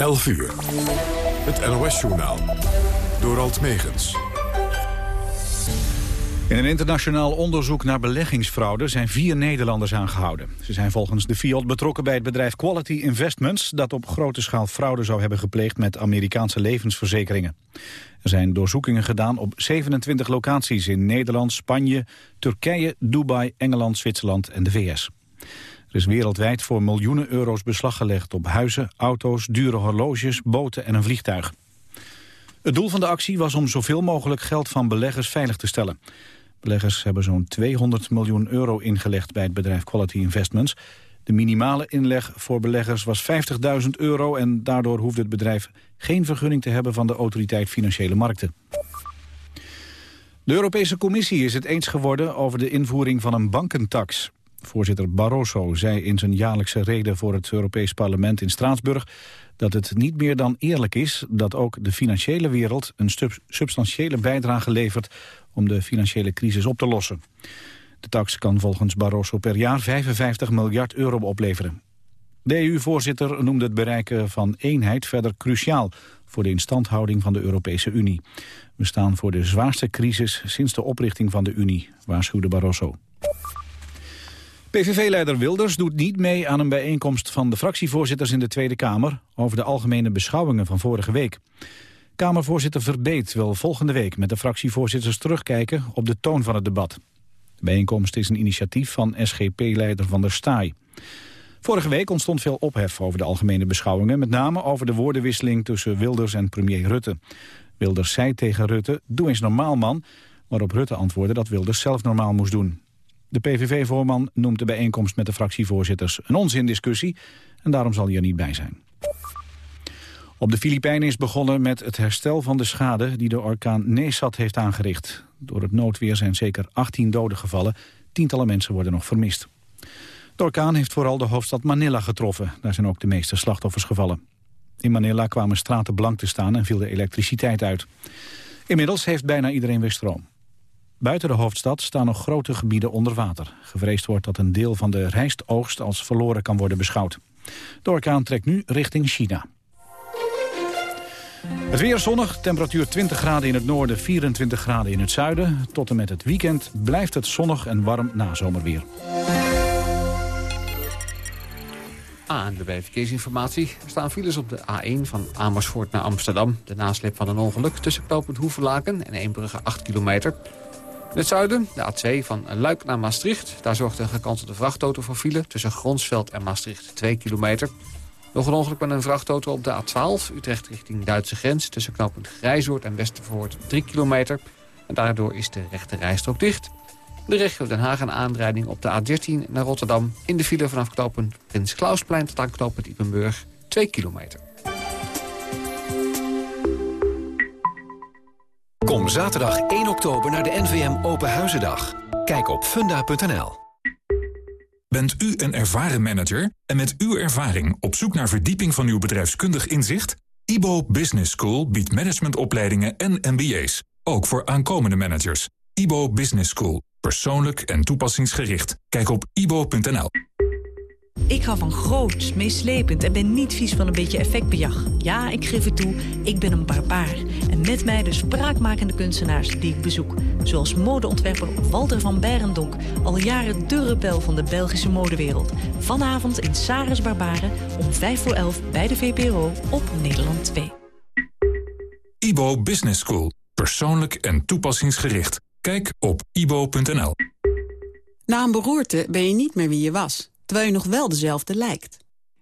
11 uur. Het NOS-journaal. Door Alt Megens. In een internationaal onderzoek naar beleggingsfraude zijn vier Nederlanders aangehouden. Ze zijn volgens de FIOD betrokken bij het bedrijf Quality Investments... dat op grote schaal fraude zou hebben gepleegd met Amerikaanse levensverzekeringen. Er zijn doorzoekingen gedaan op 27 locaties in Nederland, Spanje, Turkije, Dubai, Engeland, Zwitserland en de VS. Er is wereldwijd voor miljoenen euro's beslag gelegd op huizen, auto's, dure horloges, boten en een vliegtuig. Het doel van de actie was om zoveel mogelijk geld van beleggers veilig te stellen. Beleggers hebben zo'n 200 miljoen euro ingelegd bij het bedrijf Quality Investments. De minimale inleg voor beleggers was 50.000 euro... en daardoor hoefde het bedrijf geen vergunning te hebben van de Autoriteit Financiële Markten. De Europese Commissie is het eens geworden over de invoering van een bankentax. Voorzitter Barroso zei in zijn jaarlijkse reden voor het Europees Parlement in Straatsburg dat het niet meer dan eerlijk is dat ook de financiële wereld een substantiële bijdrage levert om de financiële crisis op te lossen. De tax kan volgens Barroso per jaar 55 miljard euro opleveren. De EU-voorzitter noemde het bereiken van eenheid verder cruciaal voor de instandhouding van de Europese Unie. We staan voor de zwaarste crisis sinds de oprichting van de Unie, waarschuwde Barroso. PVV-leider Wilders doet niet mee aan een bijeenkomst van de fractievoorzitters in de Tweede Kamer over de algemene beschouwingen van vorige week. Kamervoorzitter Verbeet wil volgende week met de fractievoorzitters terugkijken op de toon van het debat. De bijeenkomst is een initiatief van SGP-leider Van der Staaij. Vorige week ontstond veel ophef over de algemene beschouwingen... met name over de woordenwisseling tussen Wilders en premier Rutte. Wilders zei tegen Rutte, doe eens normaal man... waarop Rutte antwoordde dat Wilders zelf normaal moest doen. De PVV-voorman noemt de bijeenkomst met de fractievoorzitters een onzindiscussie... en daarom zal hij er niet bij zijn. Op de Filipijnen is begonnen met het herstel van de schade die de orkaan Nesat heeft aangericht. Door het noodweer zijn zeker 18 doden gevallen. Tientallen mensen worden nog vermist. De orkaan heeft vooral de hoofdstad Manila getroffen. Daar zijn ook de meeste slachtoffers gevallen. In Manila kwamen straten blank te staan en viel de elektriciteit uit. Inmiddels heeft bijna iedereen weer stroom. Buiten de hoofdstad staan nog grote gebieden onder water. Gevreesd wordt dat een deel van de rijstoogst als verloren kan worden beschouwd. De orkaan trekt nu richting China. Het weer zonnig, temperatuur 20 graden in het noorden, 24 graden in het zuiden. Tot en met het weekend blijft het zonnig en warm na zomerweer. Aan de Verkeersinformatie. Er staan files op de A1 van Amersfoort naar Amsterdam. De nasleep van een ongeluk tussen knooppunt Hoevelaken en Eembrugge 8 kilometer. In het zuiden, de A2 van Luik naar Maastricht. Daar zorgt een gekantelde vrachtauto voor file tussen Gronsveld en Maastricht 2 kilometer. Nog een ongeluk met een vrachtauto op de A12, Utrecht richting Duitse grens... tussen knooppunt Grijzoord en Westervoort 3 kilometer. En daardoor is de rechte rijstrook dicht. De regio Den Haag een aanrijding op de A13 naar Rotterdam... in de file vanaf knooppunt Prins Klausplein tot aan knooppunt Ippenburg 2 kilometer. Kom zaterdag 1 oktober naar de NVM Open Huizendag. Kijk op funda.nl. Bent u een ervaren manager en met uw ervaring op zoek naar verdieping van uw bedrijfskundig inzicht? IBO Business School biedt managementopleidingen en MBA's, ook voor aankomende managers. IBO Business School, persoonlijk en toepassingsgericht. Kijk op ibo.nl. Ik hou van groot, meeslepend en ben niet vies van een beetje effectbejag. Ja, ik geef het toe, ik ben een barbaar. En met mij de spraakmakende kunstenaars die ik bezoek. Zoals modeontwerper Walter van Berendonk. Al jaren de rebel van de Belgische modewereld. Vanavond in Saris Barbaren om 5 voor 11 bij de VPRO op Nederland 2. IBO Business School. Persoonlijk en toepassingsgericht. Kijk op ibo.nl. Na een beroerte ben je niet meer wie je was terwijl je nog wel dezelfde lijkt.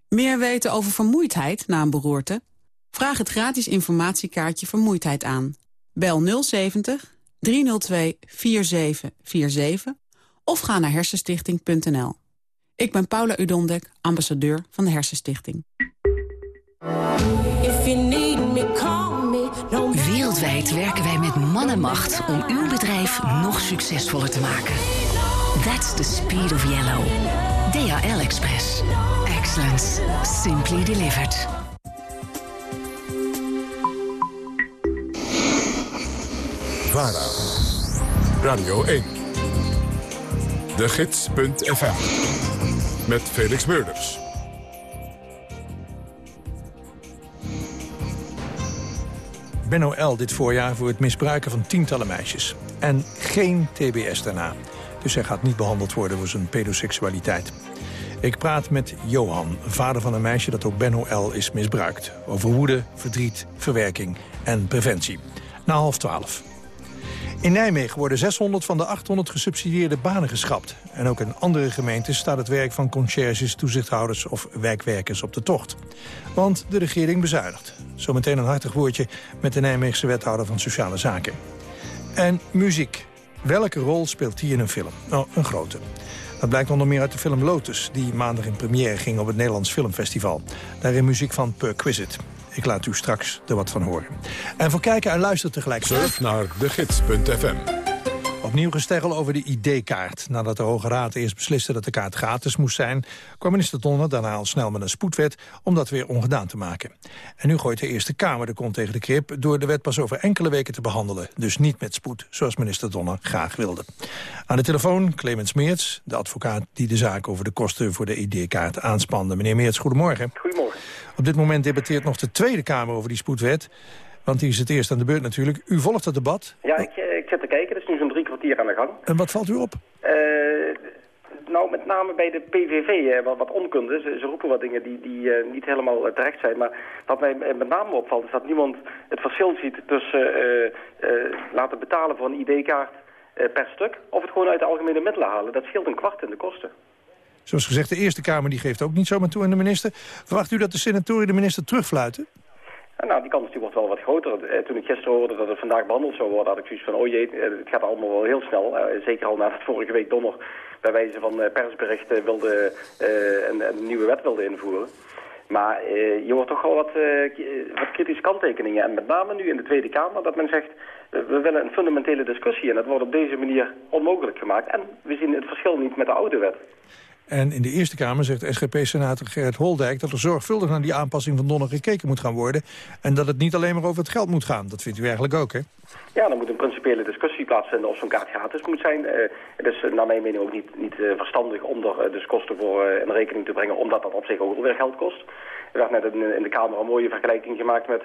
Meer weten over vermoeidheid na een beroerte? Vraag het gratis informatiekaartje Vermoeidheid aan. Bel 070 302 4747 of ga naar hersenstichting.nl. Ik ben Paula Udondek, ambassadeur van de Hersenstichting. Wereldwijd werken wij met man en macht om uw bedrijf nog succesvoller te maken. That's the speed of yellow. DHL Express. Excellence. Simply delivered. VARA. Radio 1. De Gids.fm. Met Felix Meurders. Benno L. dit voorjaar voor het misbruiken van tientallen meisjes. En geen TBS daarna. Dus hij gaat niet behandeld worden voor zijn pedoseksualiteit. Ik praat met Johan, vader van een meisje dat ook Benno L. is misbruikt. Over woede, verdriet, verwerking en preventie. Na half twaalf. In Nijmegen worden 600 van de 800 gesubsidieerde banen geschrapt. En ook in andere gemeenten staat het werk van conciërges, toezichthouders of wijkwerkers op de tocht. Want de regering bezuinigt. Zometeen een hartig woordje met de Nijmeegse wethouder van Sociale Zaken. En muziek. Welke rol speelt die in een film? Nou, een grote. Dat blijkt onder meer uit de film Lotus, die maandag in première ging op het Nederlands Filmfestival. Daarin muziek van Perquisite. Ik laat u straks er wat van horen. En voor kijken en luisteren tegelijk. Surf naar degids.fm. Opnieuw gesteggel over de ID-kaart. Nadat de Hoge Raad eerst besliste dat de kaart gratis moest zijn... kwam minister Donner daarna al snel met een spoedwet om dat weer ongedaan te maken. En nu gooit de Eerste Kamer de kont tegen de krip... door de wet pas over enkele weken te behandelen. Dus niet met spoed, zoals minister Donner graag wilde. Aan de telefoon Clemens Meerts, de advocaat die de zaak over de kosten voor de ID-kaart aanspande. Meneer Meerts, goedemorgen. Goedemorgen. Op dit moment debatteert nog de Tweede Kamer over die spoedwet. Want die is het eerst aan de beurt natuurlijk. U volgt het debat. Ja, ik, eh, ik zit te kijken. Het is nu zo'n drie kwartier aan de gang. En wat valt u op? Uh, nou, met name bij de PVV, uh, wat, wat onkunde. Ze, ze, roepen wat dingen die, die uh, niet helemaal terecht zijn. Maar wat mij met name opvalt is dat niemand het verschil ziet tussen laten betalen voor een ID-kaart per stuk... of het gewoon uit de algemene middelen halen. Dat scheelt een kwart in de kosten. Zoals gezegd, de Eerste Kamer die geeft ook niet zomaar toe aan de minister. Verwacht u dat de senatoren de minister terugfluiten? Nou, die kans die wordt wel wat groter. Eh, toen ik gisteren hoorde dat het vandaag behandeld zou worden, had ik zoiets van, oh jee, eh, het gaat allemaal wel heel snel. Uh, zeker al nadat vorige week donder bij wijze van persberichten wilde, een, een, nieuwe wet wilde invoeren. Maar je hoort toch wel wat, wat kritische kanttekeningen. En met name nu in de Tweede Kamer dat men zegt, we willen een fundamentele discussie. En dat wordt op deze manier onmogelijk gemaakt. En we zien het verschil niet met de oude wet. En in de Eerste Kamer zegt SGP-senator Gerrit Holdijk... dat er zorgvuldig naar die aanpassing van Donner gekeken moet gaan worden... en dat het niet alleen maar over het geld moet gaan. Dat vindt u eigenlijk ook, hè? Ja, dan moet een principiële discussie plaatsvinden of zo'n kaart gratis moet zijn. Uh, het is naar mijn mening ook niet, niet uh, verstandig om er uh, dus kosten voor in rekening te brengen... omdat dat op zich ook weer geld kost. Er werd net in, in, de Kamer een mooie vergelijking gemaakt met...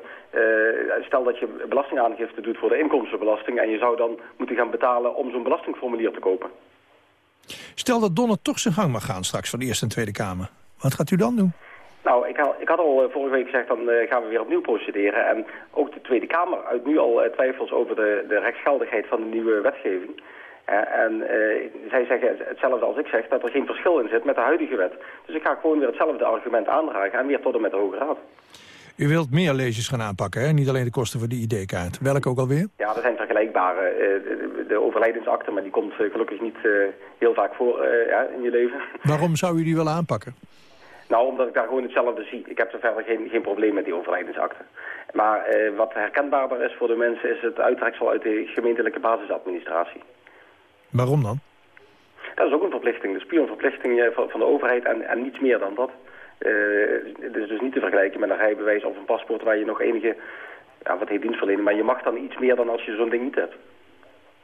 stel dat je belastingaangifte doet voor de inkomstenbelasting... en je zou dan moeten gaan betalen om zo'n belastingformulier te kopen. Stel dat Donner toch zijn gang mag gaan straks van de Eerste en Tweede Kamer. Wat gaat u dan doen? Nou, ik had, ik had al uh, vorige week gezegd, dan uh, gaan we weer opnieuw procederen. En ook de Tweede Kamer uit nu al uh, twijfels over de, de rechtsgeldigheid van de nieuwe wetgeving. en zij zeggen hetzelfde als ik zeg, dat er geen verschil in zit met de huidige wet. Dus ik ga gewoon weer hetzelfde argument aandragen en weer tot en met de Hoge Raad. U wilt meer lezers gaan aanpakken, hè? niet alleen de kosten voor die ID-kaart. Welke ook alweer? Ja, er zijn vergelijkbare. Uh, de, overlijdensakte, maar die komt uh, gelukkig niet uh, heel vaak voor ja, in je leven. Waarom zou u die willen aanpakken? Nou, omdat ik daar gewoon hetzelfde zie. Ik heb er verder geen, geen probleem met die overlijdensakte. Maar wat herkenbaarder is voor de mensen is het uittreksel uit de gemeentelijke basisadministratie. Waarom dan? Dat is ook een verplichting. Dat is puur een verplichting van, van de overheid en, en niets meer dan dat. Uh, het is dus niet te vergelijken met een rijbewijs of een paspoort waar je nog enige, ja, wat heet dienstverlening, maar je mag dan iets meer dan als je zo'n ding niet hebt.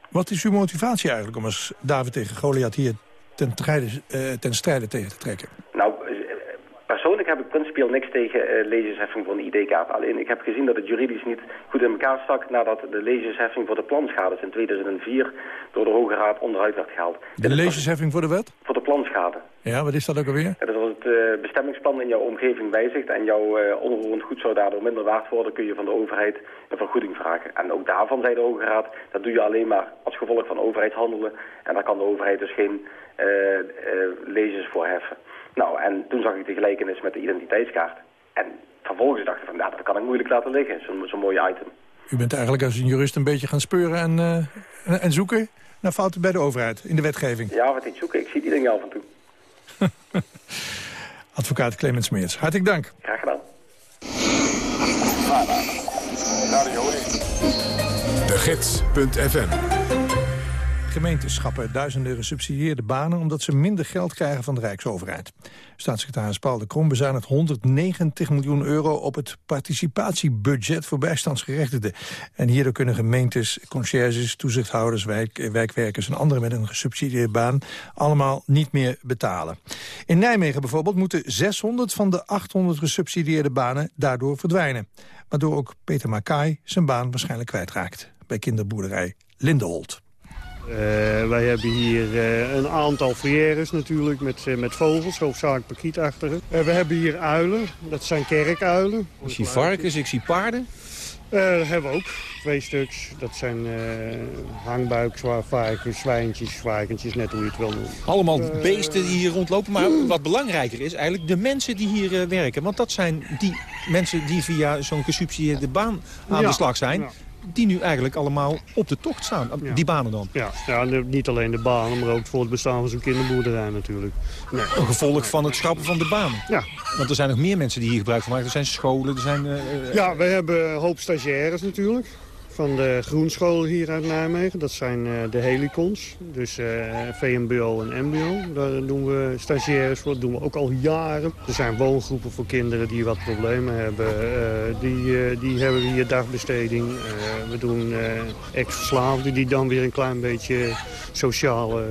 Wat is uw motivatie eigenlijk om als David tegen Goliath hier ten, strijde, uh, ten strijde tegen te trekken? Nou, heb ik principieel niks tegen uh, lezersheffing voor een ID-kaart. Alleen ik heb gezien dat het juridisch niet goed in elkaar stak... nadat de lezersheffing voor de planschade in 2004 door de Hoge Raad onderuit werd gehaald. De lezersheffing voor de wet? Voor de planschade. Ja, wat is dat ook alweer? Ja, dat als het uh, bestemmingsplan in jouw omgeving wijzigt... en jouw uh, onroerend goed zou daardoor minder waard worden... kun je van de overheid een vergoeding vragen. En ook daarvan zei de Hoge Raad... dat doe je alleen maar als gevolg van overheidshandelen... en daar kan de overheid dus geen lezers voor heffen. Nou, en toen zag ik de gelijkenis met de identiteitskaart. En vervolgens dacht ik van, nou, dat kan ik moeilijk laten liggen, zo'n zo mooi item. U bent eigenlijk als een jurist een beetje gaan speuren en, uh, en zoeken naar fouten bij de overheid, in de wetgeving. Ja, wat ik zoeken, ik zie die dingen af en toe. Advocaat Clemens Meers, hartelijk dank. Graag gedaan. De Gids.fm Gemeentes schappen duizenden gesubsidieerde banen... omdat ze minder geld krijgen van de Rijksoverheid. Staatssecretaris Paul de Krom bezuinigt 190 miljoen euro... op het participatiebudget voor bijstandsgerechtigden. En hierdoor kunnen gemeentes, conciërges, toezichthouders... Wijk, wijkwerkers en anderen met een gesubsidieerde baan... allemaal niet meer betalen. In Nijmegen bijvoorbeeld moeten 600 van de 800 gesubsidieerde banen daardoor verdwijnen. Waardoor ook Peter Makai zijn baan waarschijnlijk kwijtraakt. Bij kinderboerderij Lindeholt. Uh, wij hebben hier uh, een aantal volières natuurlijk met, uh, met vogels, hoofdzakelijk pakietachtige. we hebben hier uilen, dat zijn kerkuilen. Ik zie varkens, ik zie paarden. dat hebben we ook, twee stuks. Dat zijn hangbuikvarkens, zwijntjes, varkentjes, net hoe je het wil noemen. Allemaal beesten die hier rondlopen, maar wat belangrijker is eigenlijk de mensen die hier werken. Want dat zijn die mensen die via zo'n gesubsidieerde baan aan ja, de slag zijn. Ja die nu eigenlijk allemaal op de tocht staan. Ja. Die banen dan. Ja, ja, niet alleen de banen, maar ook voor het bestaan van zo'n kinderboerderij natuurlijk. Nee. Een gevolg van het schrappen van de banen. Ja. Want er zijn nog meer mensen die hier gebruik van maken. Er zijn scholen, er zijn... Uh, ja, we hebben een hoop stagiaires natuurlijk van de groenscholen hier uit Nijmegen. Dat zijn uh, de helicons, dus uh, VMBO en MBO. Daar doen we stagiaires voor, dat doen we ook al jaren. Er zijn woongroepen voor kinderen die wat problemen hebben. Uh, die, die hebben hier dagbesteding. we doen ex-verslaafden die dan weer een klein beetje sociale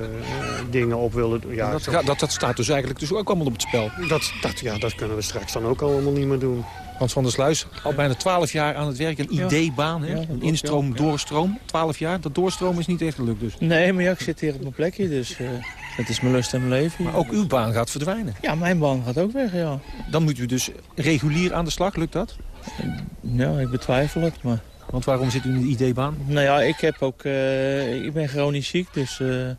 dingen op willen. Ja, dat, dat, dat, staat dus eigenlijk dus ook allemaal op het spel. Dat, dat, ja, dat kunnen we straks dan ook allemaal niet meer doen. Hans van der Sluis, al bijna 12 jaar aan het werk. Een ideebaan, hè? een instroom, doorstroom. 12 jaar, dat doorstroom is niet echt gelukt dus. Nee, maar ja, ik zit hier op mijn plekje, dus uh, het is mijn lust en mijn leven. Maar ook uw baan gaat verdwijnen? Ja, mijn baan gaat ook weg, ja. Dan moet u dus regulier aan de slag, lukt dat? Ja, ik betwijfel het, maar... Want waarom zit u in de ideebaan? Nou ja, ik, heb ook, uh, ik ben chronisch ziek, dus uh,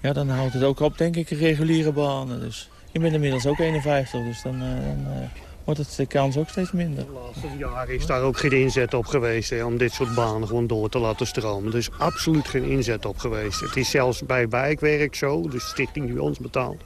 ja, dan houdt het ook op, denk ik, reguliere banen. Dus ik ben inmiddels ook 51, dus dan... dan wordt het de kans ook steeds minder. De laatste jaren is daar ook geen inzet op geweest hè, om dit soort banen gewoon door te laten stromen. Er is absoluut geen inzet op geweest. Het is zelfs bij wijkwerk zo, de stichting die ons betaalt,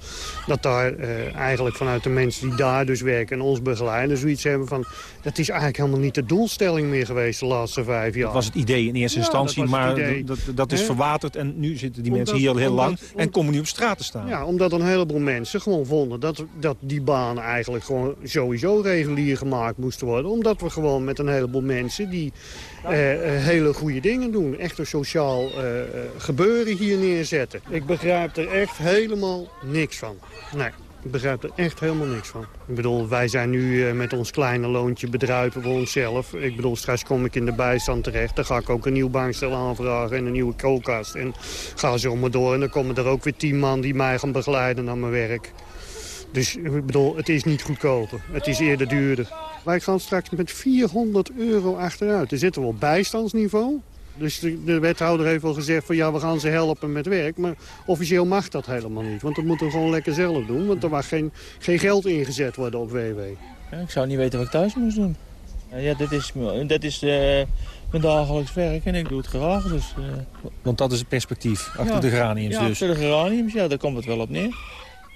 dat daar eh, eigenlijk vanuit de mensen die daar dus werken en ons begeleiden zoiets hebben van, dat is eigenlijk helemaal niet de doelstelling meer geweest de laatste vijf jaar. Dat was het idee in eerste ja, instantie, dat maar dat, dat is He? verwaterd en nu zitten die omdat, mensen hier al heel omdat, lang en komen nu op straat te staan. Ja, omdat een heleboel mensen gewoon vonden dat, dat die banen eigenlijk gewoon sowieso regulier gemaakt moesten worden. Omdat we gewoon met een heleboel mensen die uh, hele goede dingen doen. Echt een sociaal uh, gebeuren hier neerzetten. Ik begrijp er echt helemaal niks van. Nee. Ik begrijp er echt helemaal niks van. Ik bedoel, wij zijn nu met ons kleine loontje bedruipen voor onszelf. Ik bedoel, straks kom ik in de bijstand terecht. Dan ga ik ook een nieuw bankstel aanvragen en een nieuwe koelkast. En ga zo maar door. En dan komen er ook weer tien man die mij gaan begeleiden naar mijn werk. Dus ik bedoel, het is niet goedkoper. Het is eerder duurder. Wij gaan straks met 400 euro achteruit. Er zitten we op bijstandsniveau. Dus de, de, wethouder heeft al gezegd van ja, we gaan ze helpen met werk. Maar officieel mag dat helemaal niet. Want dat moeten we gewoon lekker zelf doen. Want er mag geen, geen geld ingezet worden op WW. Ja, ik zou niet weten wat ik thuis moest doen. Ja, dit is, dit is uh, mijn dagelijks werk en ik doe het graag. Dus, uh... Want dat is het perspectief, achter ja, de geraniums ja, dus? achter de geraniums, ja, daar komt het wel op neer.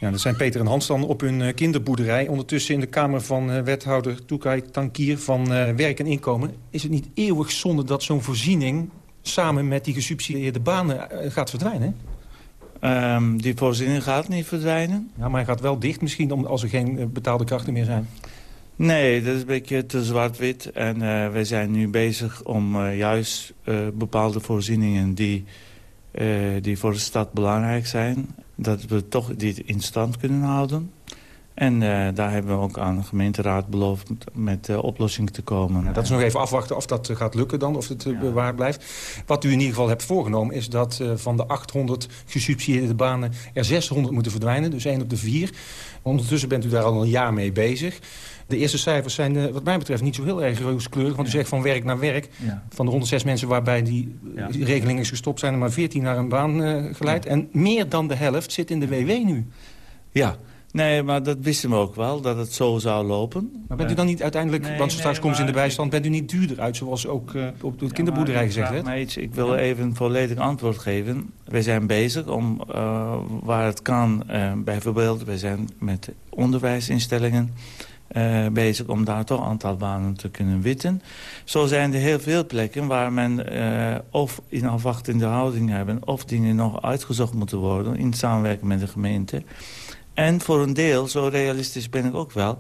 Ja, dat zijn Peter en Hans dan op hun kinderboerderij. Ondertussen in de kamer van wethouder Toekai Tankier van Werk en Inkomen. Is het niet eeuwig zonde dat zo'n voorziening samen met die gesubsidieerde banen gaat verdwijnen? Um, die voorziening gaat niet verdwijnen. Ja, maar hij gaat wel dicht misschien als er geen betaalde krachten meer zijn. Nee, dat is een beetje te zwart-wit. En uh, wij zijn nu bezig om uh, juist uh, bepaalde voorzieningen die, die voor de stad belangrijk zijn... dat we toch dit in stand kunnen houden. En daar hebben we ook aan de gemeenteraad beloofd met oplossing te komen. Ja, dat is nog even afwachten of dat gaat lukken dan, of het ja. bewaard blijft. Wat u in ieder geval hebt voorgenomen is dat van de 800 gesubsidieerde banen er 600 moeten verdwijnen. Dus één op de vier. Ondertussen bent u daar al een jaar mee bezig. De eerste cijfers zijn uh, wat mij betreft niet zo heel erg rooskleurig. Want u zegt van werk naar werk. Van de 106 mensen waarbij die, ja. die regeling is gestopt... zijn er maar 14 naar een baan uh, geleid. En meer dan de helft zit in de WW nu. Ja, Nee, maar dat wisten we ook wel, dat het zo zou lopen. Maar bent u dan niet uiteindelijk, nee, want straks nee, komt ze in de bijstand... bent u niet duurder uit, zoals ook uh, op de ja, kinderboerderij gezegd werd? Iets, ik wil even een volledig antwoord geven. Wij zijn bezig om, uh, waar het kan, uh, bijvoorbeeld... wij zijn met onderwijsinstellingen... uh, bezig om daar toch een aantal banen te kunnen witten. Zo zijn er heel veel plekken waar men uh, of in afwachtende houding hebben... of dingen nog uitgezocht moeten worden in samenwerking met de gemeente. En voor een deel, zo realistisch ben ik ook wel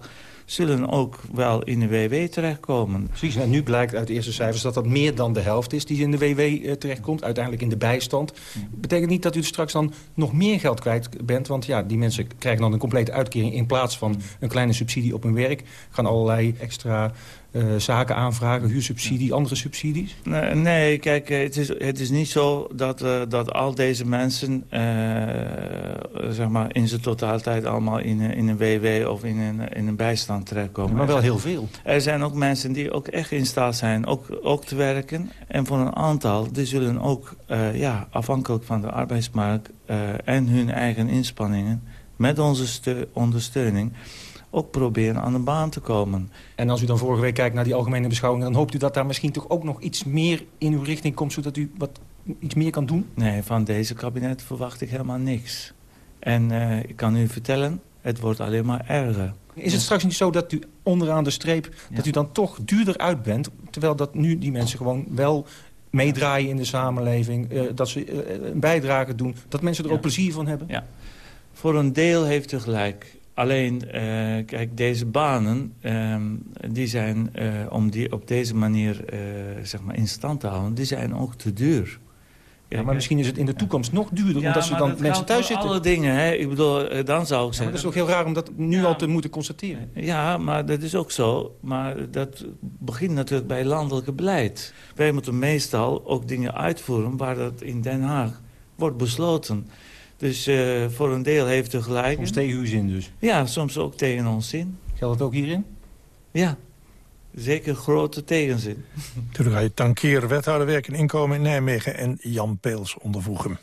zullen ook wel in de WW terechtkomen. Precies, en nu blijkt uit de eerste cijfers dat dat meer dan de helft is die in de WW uh, terechtkomt. Uiteindelijk in de bijstand. Betekent niet dat u straks dan nog meer geld kwijt bent. Want ja, die mensen krijgen dan een complete uitkering in plaats van een kleine subsidie op hun werk. Gaan allerlei extra uh, zaken aanvragen, huursubsidie, andere subsidies? Nee, nee kijk, het is, het is niet zo dat, uh, dat al deze mensen uh, zeg maar in zijn totaliteit allemaal in, in een WW of in een, in een bijstand terechtkomen. Maar wel heel veel. Er zijn ook mensen die ook echt in staat zijn ook, ook te werken. En voor een aantal, die zullen ook ja, afhankelijk van de arbeidsmarkt en hun eigen inspanningen met onze ondersteuning ook proberen aan de baan te komen. En als u dan vorige week kijkt naar die algemene beschouwingen... dan hoopt u dat daar misschien toch ook nog iets meer in uw richting komt... zodat u wat iets meer kan doen? Nee, van deze kabinet verwacht ik helemaal niks. En uh, ik kan u vertellen, het wordt alleen maar erger. Is het straks niet zo dat u onderaan de streep... Ja. dat u dan toch duurder uit bent... terwijl dat nu die mensen gewoon wel meedraaien in de samenleving... Uh, dat ze uh, een bijdrage doen, dat mensen er ja. ook plezier van hebben? Ja. Voor een deel heeft u gelijk. Alleen, uh, kijk, deze banen, uh, die zijn, uh, om die op deze manier zeg maar in stand te houden, die zijn ook te duur. Ja, maar misschien is het in de toekomst nog duurder, ja, omdat ze dan mensen thuis zitten. alle dingen, hè. Ik bedoel, dan zou ik zeggen... Ja, dat is ook heel raar om dat nu al te moeten constateren. Ja, maar dat is ook zo. Maar dat begint natuurlijk bij landelijke beleid. Wij moeten meestal ook dingen uitvoeren waar dat in Den Haag wordt besloten. Dus uh, voor een deel heeft u gelijk. Soms tegen uw zin dus? Ja, soms ook tegen ons zin. Geldt het ook hierin? Ja, zeker grote tegenzin. Toen ga je tankeer, wethouder werk en inkomen in Nijmegen en Jan Peels ondervoegen.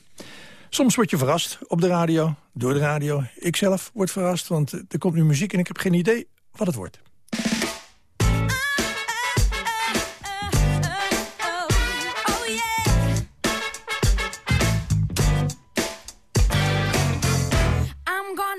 Soms word je verrast op de radio, door de radio. Ik zelf word verrast, want er komt nu muziek en ik heb geen idee wat het wordt.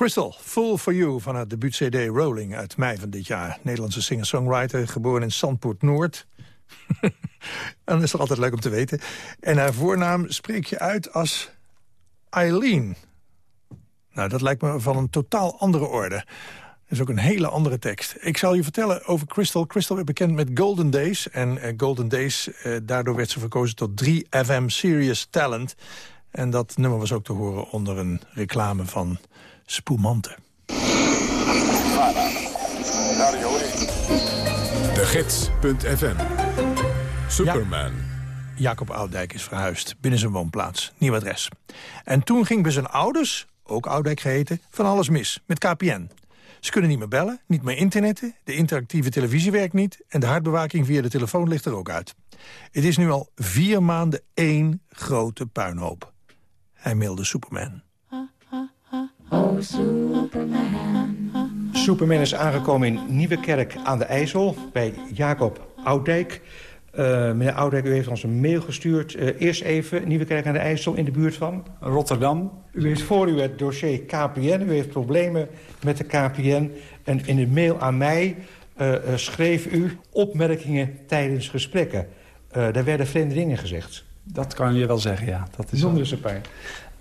Crystal, Full for You van het debuut-cd Rolling uit mei van dit jaar. Nederlandse singer-songwriter, geboren in Zandpoort Noord. dat is altijd leuk om te weten. En haar voornaam spreek je uit als Eileen. Nou, dat lijkt me van een totaal andere orde. Dat is ook een hele andere tekst. Ik zal je vertellen over Crystal. Crystal werd bekend met Golden Days. En uh, Golden Days, uh, daardoor werd ze verkozen tot 3FM Serious Talent. En dat nummer was ook te horen onder een reclame van Spumante. De Gids.fm Superman. Jacob Oudijk is verhuisd binnen zijn woonplaats. Nieuw adres. En toen ging bij zijn ouders, ook Oudijk geheten, van alles mis. Met KPN. Ze kunnen niet meer bellen, niet meer internetten, de interactieve televisie werkt niet... en de hardbewaking via de telefoon ligt er ook uit. Het is nu al vier maanden één grote puinhoop. Hij mailde Superman. Superman. Superman is aangekomen in Nieuwekerk aan de IJssel... bij Jacob Oudijk. Uh, meneer Oudijk, u heeft ons een mail gestuurd. Uh, eerst even Nieuwekerk aan de IJssel in de buurt van? Rotterdam. U heeft voor u het dossier KPN. U heeft problemen met de KPN. En in de mail aan mij uh, schreef u opmerkingen tijdens gesprekken. daar werden vreemde dingen gezegd. Dat kan je wel zeggen, ja. Dat is er een paar.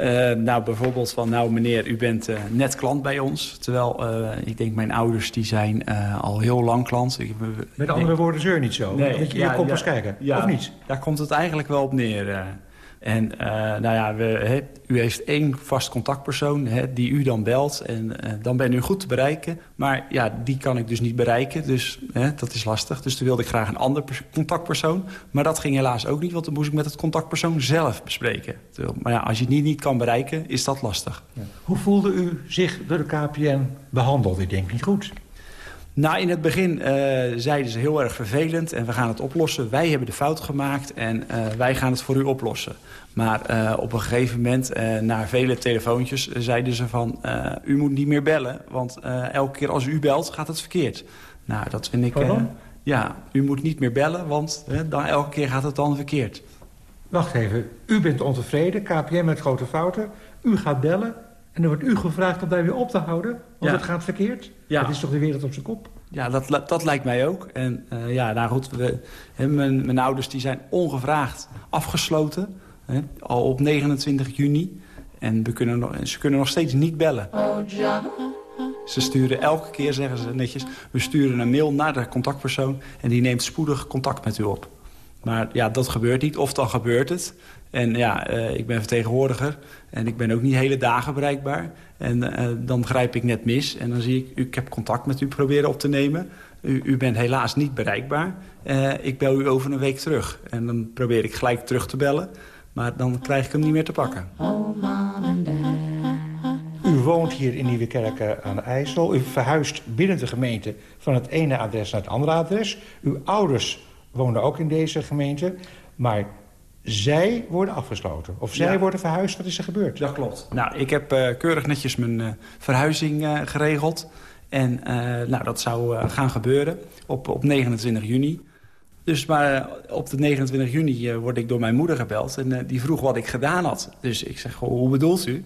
Uh, nou, bijvoorbeeld van, nou meneer, u bent uh, net klant bij ons. Terwijl, uh, ik denk, mijn ouders die zijn al heel lang klant. Ik, Met andere woorden, zeur niet zo? Nee, dat je ja, hier komt ja, eens kijken, ja, of niet? Daar komt het eigenlijk wel op neer. En nou ja, we, u heeft één vast contactpersoon die u dan belt. En dan ben u goed te bereiken. Maar ja, die kan ik dus niet bereiken. Dus dat is lastig. Dus toen wilde ik graag een ander contactpersoon. Maar dat ging helaas ook niet. Want dan moest ik met het contactpersoon zelf bespreken. Maar ja, als je het niet, kan bereiken, is dat lastig. Hoe voelde u zich door de KPN behandeld? Ik denk niet goed. Nou, in het begin uh, zeiden ze heel erg vervelend en we gaan het oplossen. Wij hebben de fout gemaakt en uh, wij gaan het voor u oplossen. Maar uh, op een gegeven moment, na vele telefoontjes, zeiden ze van... u moet niet meer bellen, want elke keer als u belt gaat het verkeerd. Nou, dat vind ik... ja, u moet niet meer bellen, want dan, elke keer gaat het dan verkeerd. Wacht even, u bent ontevreden, KPN met grote fouten. U gaat bellen en dan wordt u gevraagd om daar weer op te houden, want Ja. het gaat verkeerd. Ja. Dat is toch de wereld op zijn kop? Ja, dat, dat lijkt mij ook. En eh, ja, nou goed, we, mijn, mijn ouders die zijn ongevraagd afgesloten. Al op 29 juni. En we kunnen nog, ze kunnen nog steeds niet bellen. Ze sturen elke keer, zeggen ze netjes... we sturen een mail naar de contactpersoon... en die neemt spoedig contact met u op. Maar ja, dat gebeurt niet. Of dan gebeurt het. En ja, eh, ik ben vertegenwoordiger. En ik ben ook niet hele dagen bereikbaar. En eh, dan grijp ik net mis. En dan zie ik, ik heb contact met u proberen op te nemen. U, u bent helaas niet bereikbaar. Eh, ik bel u over een week terug. En dan probeer ik gelijk terug te bellen. Maar dan krijg ik hem niet meer te pakken. U woont hier in Nieuwekerk eh, aan de IJssel. U verhuist binnen de gemeente van het ene adres naar het andere adres. Uw ouders wonen ook in deze gemeente. Maar zij worden afgesloten. Of zij Ja. worden verhuisd. Wat is er gebeurd? Dat klopt. Nou, ik heb eh, keurig netjes mijn eh, verhuizing eh, geregeld. En eh, nou, dat zou eh, gaan gebeuren op, op 29 juni. Dus maar op de 29 juni eh, word ik door mijn moeder gebeld. En die vroeg wat ik gedaan had. Dus ik zeg, hoe bedoelt u?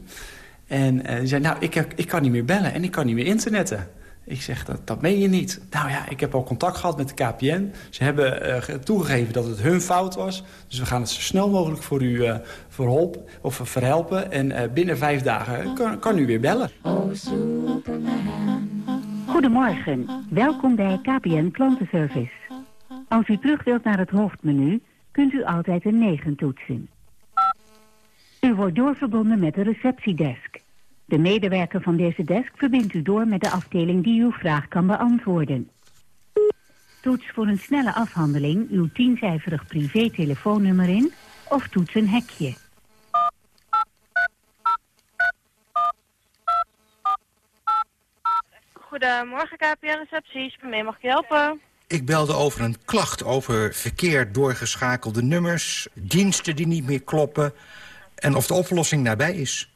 En eh, die zei, nou, ik, heb, ik kan niet meer bellen en ik kan niet meer internetten. Ik zeg, dat, dat meen je niet. Nou ja, ik heb al contact gehad met de KPN. Ze hebben eh, ge- toegegeven dat het hun fout was. Dus we gaan het zo snel mogelijk voor u verholpen, of verhelpen. En eh, binnen vijf dagen kan, kan u weer bellen. Goedemorgen, welkom bij KPN Klantenservice. Als u terug wilt naar het hoofdmenu, kunt u altijd een 9 toetsen. U wordt doorverbonden met de receptiedesk. De medewerker van deze desk verbindt u door met de afdeling die uw vraag kan beantwoorden. Toets voor een snelle afhandeling uw tiencijferig privé-telefoonnummer in of toets een hekje. Goedemorgen KPN-recepties. Waarmee mag ik je helpen? Ik belde over een klacht over verkeerd doorgeschakelde nummers... diensten die niet meer kloppen... en of de oplossing nabij is.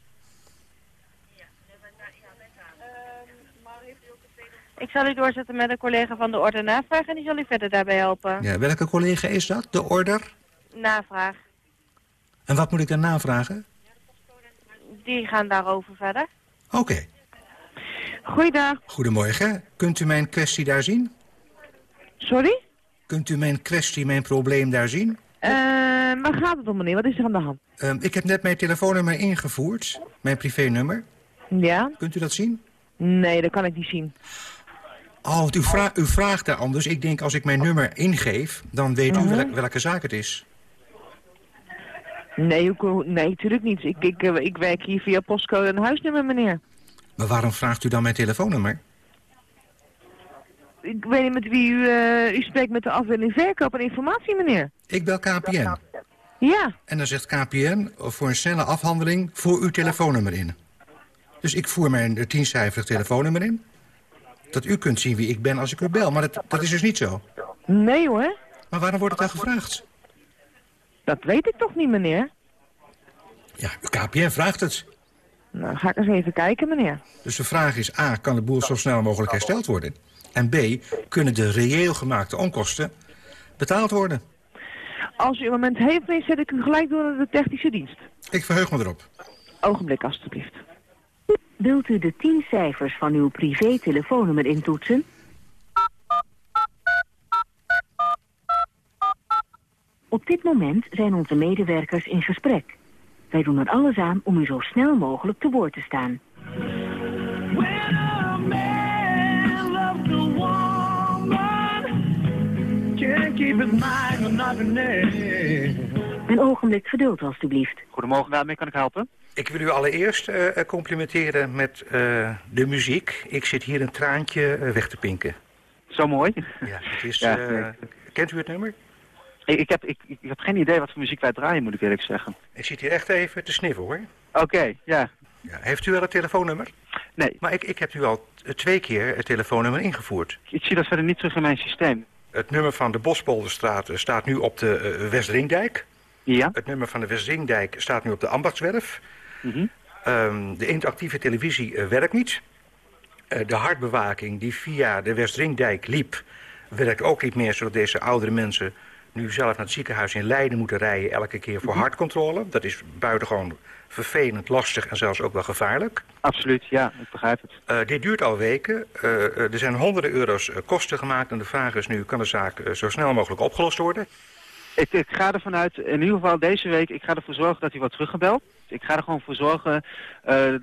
Ik zal u doorzetten met een collega van de orde navraag en die zal u verder daarbij helpen. Ja, welke collega is dat? De order? Navraag. En wat moet ik dan navragen? Die gaan daarover verder. Oké. Goeiedag. Goedemorgen. Kunt u mijn kwestie daar zien? Sorry? Kunt u mijn kwestie, mijn probleem daar zien? Uh, waar gaat het om, meneer? Wat is er aan de hand? Um, ik heb net mijn telefoonnummer ingevoerd. Mijn privénummer. Ja? Kunt u dat zien? Nee, dat kan ik niet zien. Oh, u, vra u vraagt daar anders. Ik denk als ik mijn nummer ingeef, dan weet Mhm. u wel welke zaak het is. Nee, nee, natuurlijk niet. Ik, ik, eh, ik werk hier via postcode en huisnummer, meneer. Maar waarom vraagt u dan mijn telefoonnummer? Ik weet niet met wie u... eh, u spreekt met de afdeling verkoop en informatie, meneer. Ik bel KPN. Ja. En dan zegt KPN voor een snelle afhandeling voor uw telefoonnummer in. Dus ik voer mijn tiencijferig telefoonnummer in. Dat u kunt zien wie ik ben als ik u bel. Maar dat, dat is dus niet zo. Nee hoor. Maar waarom wordt het dan gevraagd? Dat weet ik toch niet, meneer? Ja, KPN vraagt het. Nou, ga ik eens even kijken, meneer. Dus de vraag is A, kan de boel zo snel mogelijk hersteld worden? En B, kunnen de reëel gemaakte onkosten betaald worden? Als u een moment heeft, meneer, zet ik u gelijk door naar de technische dienst. Ik verheug me erop. Ogenblik, alstublieft. Wilt u de 10 cijfers van uw privé telefoonnummer intoetsen? Op dit moment zijn onze medewerkers in gesprek. Wij doen er alles aan om u zo snel mogelijk te woord te staan. Een ogenblik geduld, alstublieft. Goedemorgen, waarmee kan ik helpen? Ik wil u allereerst eh, complimenteren met eh, de muziek. Ik zit hier een traantje eh, weg te pinken. Zo mooi. Ja, het is, Ja, eh, nee. Kent u het nummer? Ik, ik, heb, ik, ik heb geen idee wat voor muziek wij draaien, moet ik eerlijk zeggen. Ik zit hier echt even te sniffen, hoor. Oké, ja. Ja, heeft u wel het telefoonnummer? Nee. Maar ik, ik heb u al eh, twee keer het telefoonnummer ingevoerd. Ik zie dat verder niet terug in mijn systeem. Het nummer van de Bospolderstraat eh, staat nu op de eh, Westringdijk. Ja. Het nummer van de Westringdijk staat nu op de Ambachtswerf. Mhm. Ehm, de interactieve televisie eh, werkt niet. Eh, de hartbewaking die via de Westringdijk liep... werkt ook niet meer, zodat deze oudere mensen... nu zelf naar het ziekenhuis in Leiden moeten rijden... elke keer voor hartcontrole. Dat is buitengewoon vervelend, lastig en zelfs ook wel gevaarlijk. Absoluut, ja, ik begrijp het. Eh, dit duurt al weken. Er zijn honderden euro's kosten gemaakt. En de vraag is nu, kan de zaak zo snel mogelijk opgelost worden? Ik, ik ga ervan uit, in ieder geval deze week, ik ga ervoor zorgen dat hij wordt teruggebeld. Ik ga er gewoon voor zorgen, eh,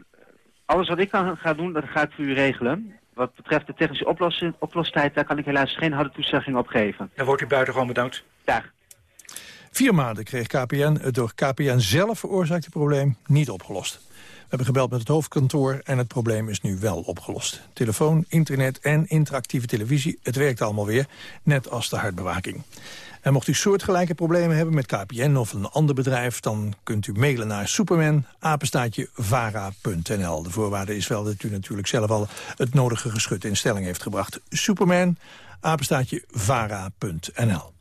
alles wat ik kan ga doen, dat ga ik voor u regelen. Wat betreft de technische oplossing, oplostijd, daar kan ik helaas geen harde toezegging op geven. Dan wordt u buitengewoon bedankt. Dag. Vier maanden kreeg KPN het door KPN zelf veroorzaakte probleem niet opgelost. We hebben gebeld met het hoofdkantoor en het probleem is nu wel opgelost. Telefoon, internet en interactieve televisie, het werkt allemaal weer, net als de hartbewaking. En mocht u soortgelijke problemen hebben met KPN of een ander bedrijf... dan kunt u mailen naar superman, apenstaatje, vara.nl. De voorwaarde is wel dat u natuurlijk zelf al het nodige geschut in stelling heeft gebracht. Superman, apenstaatje, vara.nl.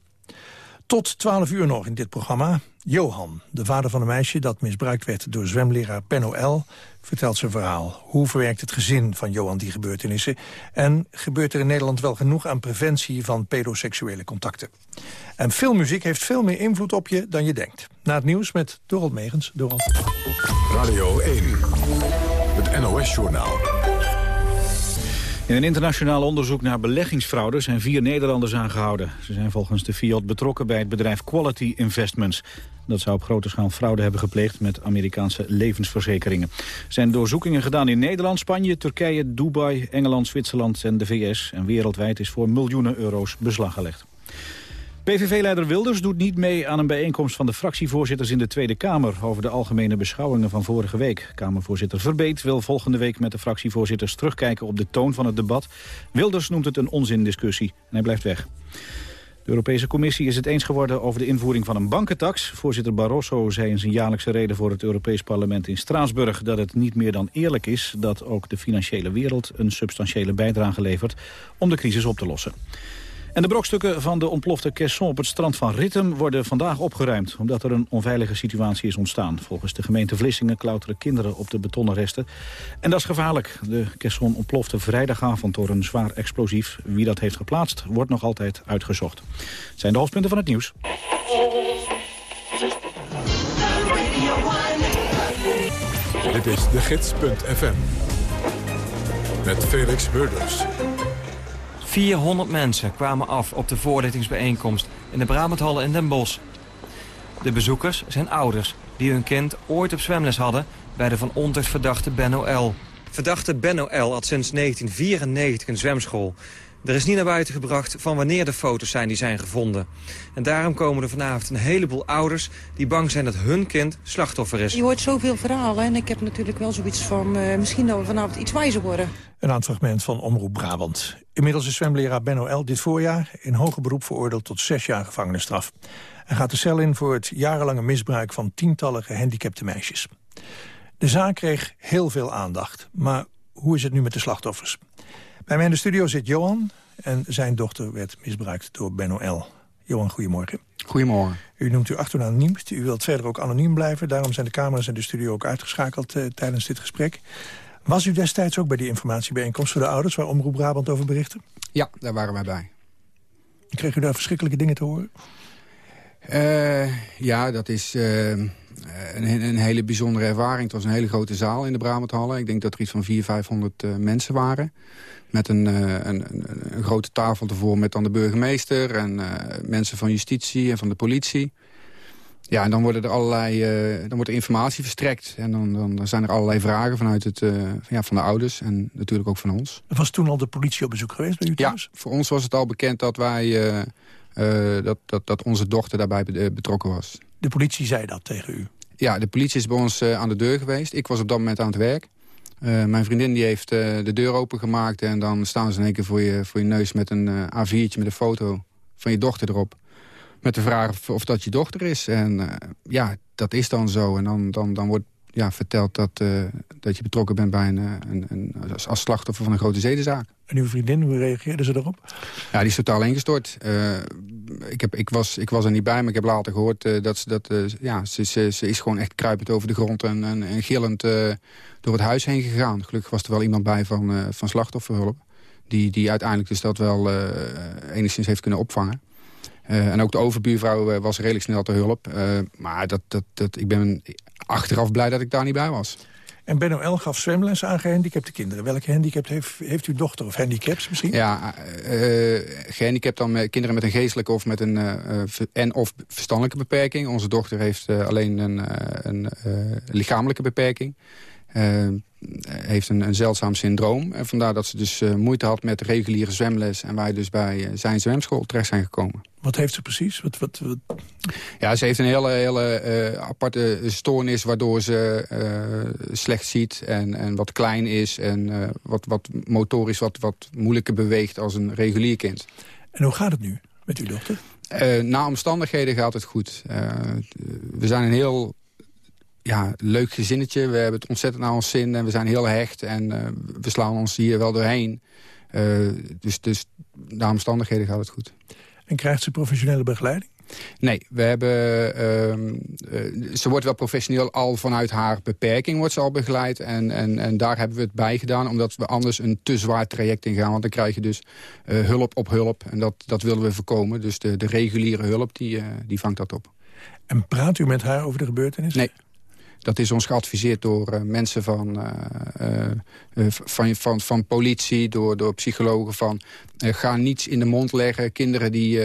Tot 12 uur nog in dit programma. Johan, de vader van een meisje dat misbruikt werd door zwemleraar Penno L., vertelt zijn verhaal. Hoe verwerkt het gezin van Johan die gebeurtenissen? En gebeurt er in Nederland wel genoeg aan preventie van pedoseksuele contacten? En filmmuziek heeft veel meer invloed op je dan je denkt. Na het nieuws met Dorald Megens. Dorald. Radio 1, het NOS-journaal. In een internationaal onderzoek naar beleggingsfraude zijn vier Nederlanders aangehouden. Ze zijn volgens de Fiat betrokken bij het bedrijf Quality Investments. Dat zou op grote schaal fraude hebben gepleegd met Amerikaanse levensverzekeringen. Er zijn doorzoekingen gedaan in Nederland, Spanje, Turkije, Dubai, Engeland, Zwitserland en de VS. En wereldwijd is voor miljoenen euro's beslag gelegd. PVV-leider Wilders doet niet mee aan een bijeenkomst van de fractievoorzitters in de Tweede Kamer over de algemene beschouwingen van vorige week. Kamervoorzitter Verbeet wil volgende week met de fractievoorzitters terugkijken op de toon van het debat. Wilders noemt het een onzindiscussie en hij blijft weg. De Europese Commissie is het eens geworden over de invoering van een bankentax. Voorzitter Barroso zei in zijn jaarlijkse reden voor het Europees Parlement in Straatsburg dat het niet meer dan eerlijk is dat ook de financiële wereld een substantiële bijdrage levert om de crisis op te lossen. En de brokstukken van de ontplofte caisson op het strand van Rittem worden vandaag opgeruimd, omdat er een onveilige situatie is ontstaan. Volgens de gemeente Vlissingen klauteren kinderen op de betonnen resten. En dat is gevaarlijk. De caisson ontplofte vrijdagavond door een zwaar explosief. Wie dat heeft geplaatst, wordt nog altijd uitgezocht. Het zijn de hoofdpunten van het nieuws. Dit is de gids.fm. met Felix Murders. 400 mensen kwamen af op de voorlichtingsbijeenkomst in de Brabanthallen in Den Bosch. De bezoekers zijn ouders die hun kind ooit op zwemles hadden bij de van ontucht verdachte Benno L. Verdachte Benno L. had sinds 1994 een zwemschool. Er is niet naar buiten gebracht van wanneer de foto's zijn die zijn gevonden. En daarom komen er vanavond een heleboel ouders die bang zijn dat hun kind slachtoffer is. Je hoort zoveel verhalen en ik heb natuurlijk wel zoiets van... Uh, misschien dat we vanavond iets wijzer worden. Een aan fragment van Omroep Brabant. Inmiddels is zwemleraar Benno L. dit voorjaar in hoger beroep veroordeeld tot zes jaar gevangenisstraf. Hij gaat de cel in voor het jarenlange misbruik van tientallen gehandicapte meisjes. De zaak kreeg heel veel aandacht, maar hoe is het nu met de slachtoffers? Bij mij in de studio zit Johan en zijn dochter werd misbruikt door Benno L. Johan, goedemorgen. Goedemorgen. U noemt uw achternaam anoniem. U wilt verder ook anoniem blijven. Daarom zijn de camera's in de studio ook uitgeschakeld uh, tijdens dit gesprek. Was u destijds ook bij die informatiebijeenkomst voor de ouders... waar Omroep Brabant over berichtte? Ja, daar waren wij bij. Kreeg u daar verschrikkelijke dingen te horen? Uh, ja, dat is uh, een, een, hele bijzondere ervaring. Het was een hele grote zaal in de Brabanthallen. Ik denk dat er iets van 400, 500 uh, mensen waren. Met een, een, een, een, grote tafel ervoor met dan de burgemeester... en mensen van justitie en van de politie. Ja, en dan, worden er allerlei, dan wordt er informatie verstrekt. En dan, dan zijn er allerlei vragen vanuit het, ja, van de ouders en natuurlijk ook van ons. Was toen al de politie op bezoek geweest bij u thuis? Ja, voor ons was het al bekend dat wij... Uh, dat, dat, dat onze dochter daarbij betrokken was. De politie zei dat tegen u? Ja, de politie is bij ons uh, aan de deur geweest. Ik was op dat moment aan het werk. Uh, mijn vriendin die heeft de deur opengemaakt... en dan staan ze in één keer voor je, voor je neus met een A4'tje met een foto van je dochter erop. Met de vraag of, of dat je dochter is. En ja, dat is dan zo. En dan, dan, dan wordt ja, vertelt dat, uh, dat je betrokken bent bij een, een, een, als slachtoffer van een grote zedenzaak. En uw vriendin, hoe reageerde ze erop? Ja, die is totaal ingestort. Uh, ik, heb, ik, was, ik was er niet bij, maar ik heb later gehoord uh, dat ze dat... ja, ze, ze, ze, is gewoon echt kruipend over de grond en, en, en gillend door het huis heen gegaan. Gelukkig was er wel iemand bij van, van slachtofferhulp. Die, die uiteindelijk dus dat wel enigszins heeft kunnen opvangen. Uh, en ook de overbuurvrouw uh, was redelijk snel te hulp. Uh, maar dat, dat, dat, ik ben achteraf blij dat ik daar niet bij was. En Benno L. gaf zwemles aan gehandicapte kinderen. Welke handicap heeft, heeft uw dochter of handicaps misschien? Ja, uh, gehandicapt dan met kinderen met een geestelijke of met een uh, en of verstandelijke beperking. Onze dochter heeft uh, alleen een, een lichamelijke beperking. heeft een, een, zeldzaam syndroom. En vandaar dat ze dus moeite had met reguliere zwemles. En wij dus bij zijn zwemschool terecht zijn gekomen. Wat heeft ze precies? Wat, wat, wat... Ja, ze heeft een hele, hele uh, aparte stoornis... waardoor ze uh, slecht ziet en, en wat klein is... en uh, wat, wat motorisch wat, wat moeilijker beweegt als een regulier kind. En hoe gaat het nu met uw dochter? na omstandigheden gaat het goed. we zijn een heel ja, leuk gezinnetje. We hebben het ontzettend naar ons zin en we zijn heel hecht. En we slaan ons hier wel doorheen. dus, dus na omstandigheden gaat het goed. En krijgt ze professionele begeleiding? Nee, we hebben, uh, ze wordt wel professioneel al vanuit haar beperking wordt ze al begeleid. En, en, en daar hebben we het bij gedaan, omdat we anders een te zwaar traject ingaan. Want dan krijg je dus uh, hulp op hulp. En dat, dat willen we voorkomen. Dus de, de reguliere hulp, die, uh, die vangt dat op. En praat u met haar over de gebeurtenis? Nee. Dat is ons geadviseerd door uh, mensen van, uh, uh, van, van, van politie, door, door psychologen. Van, ga niets in de mond leggen. Kinderen die,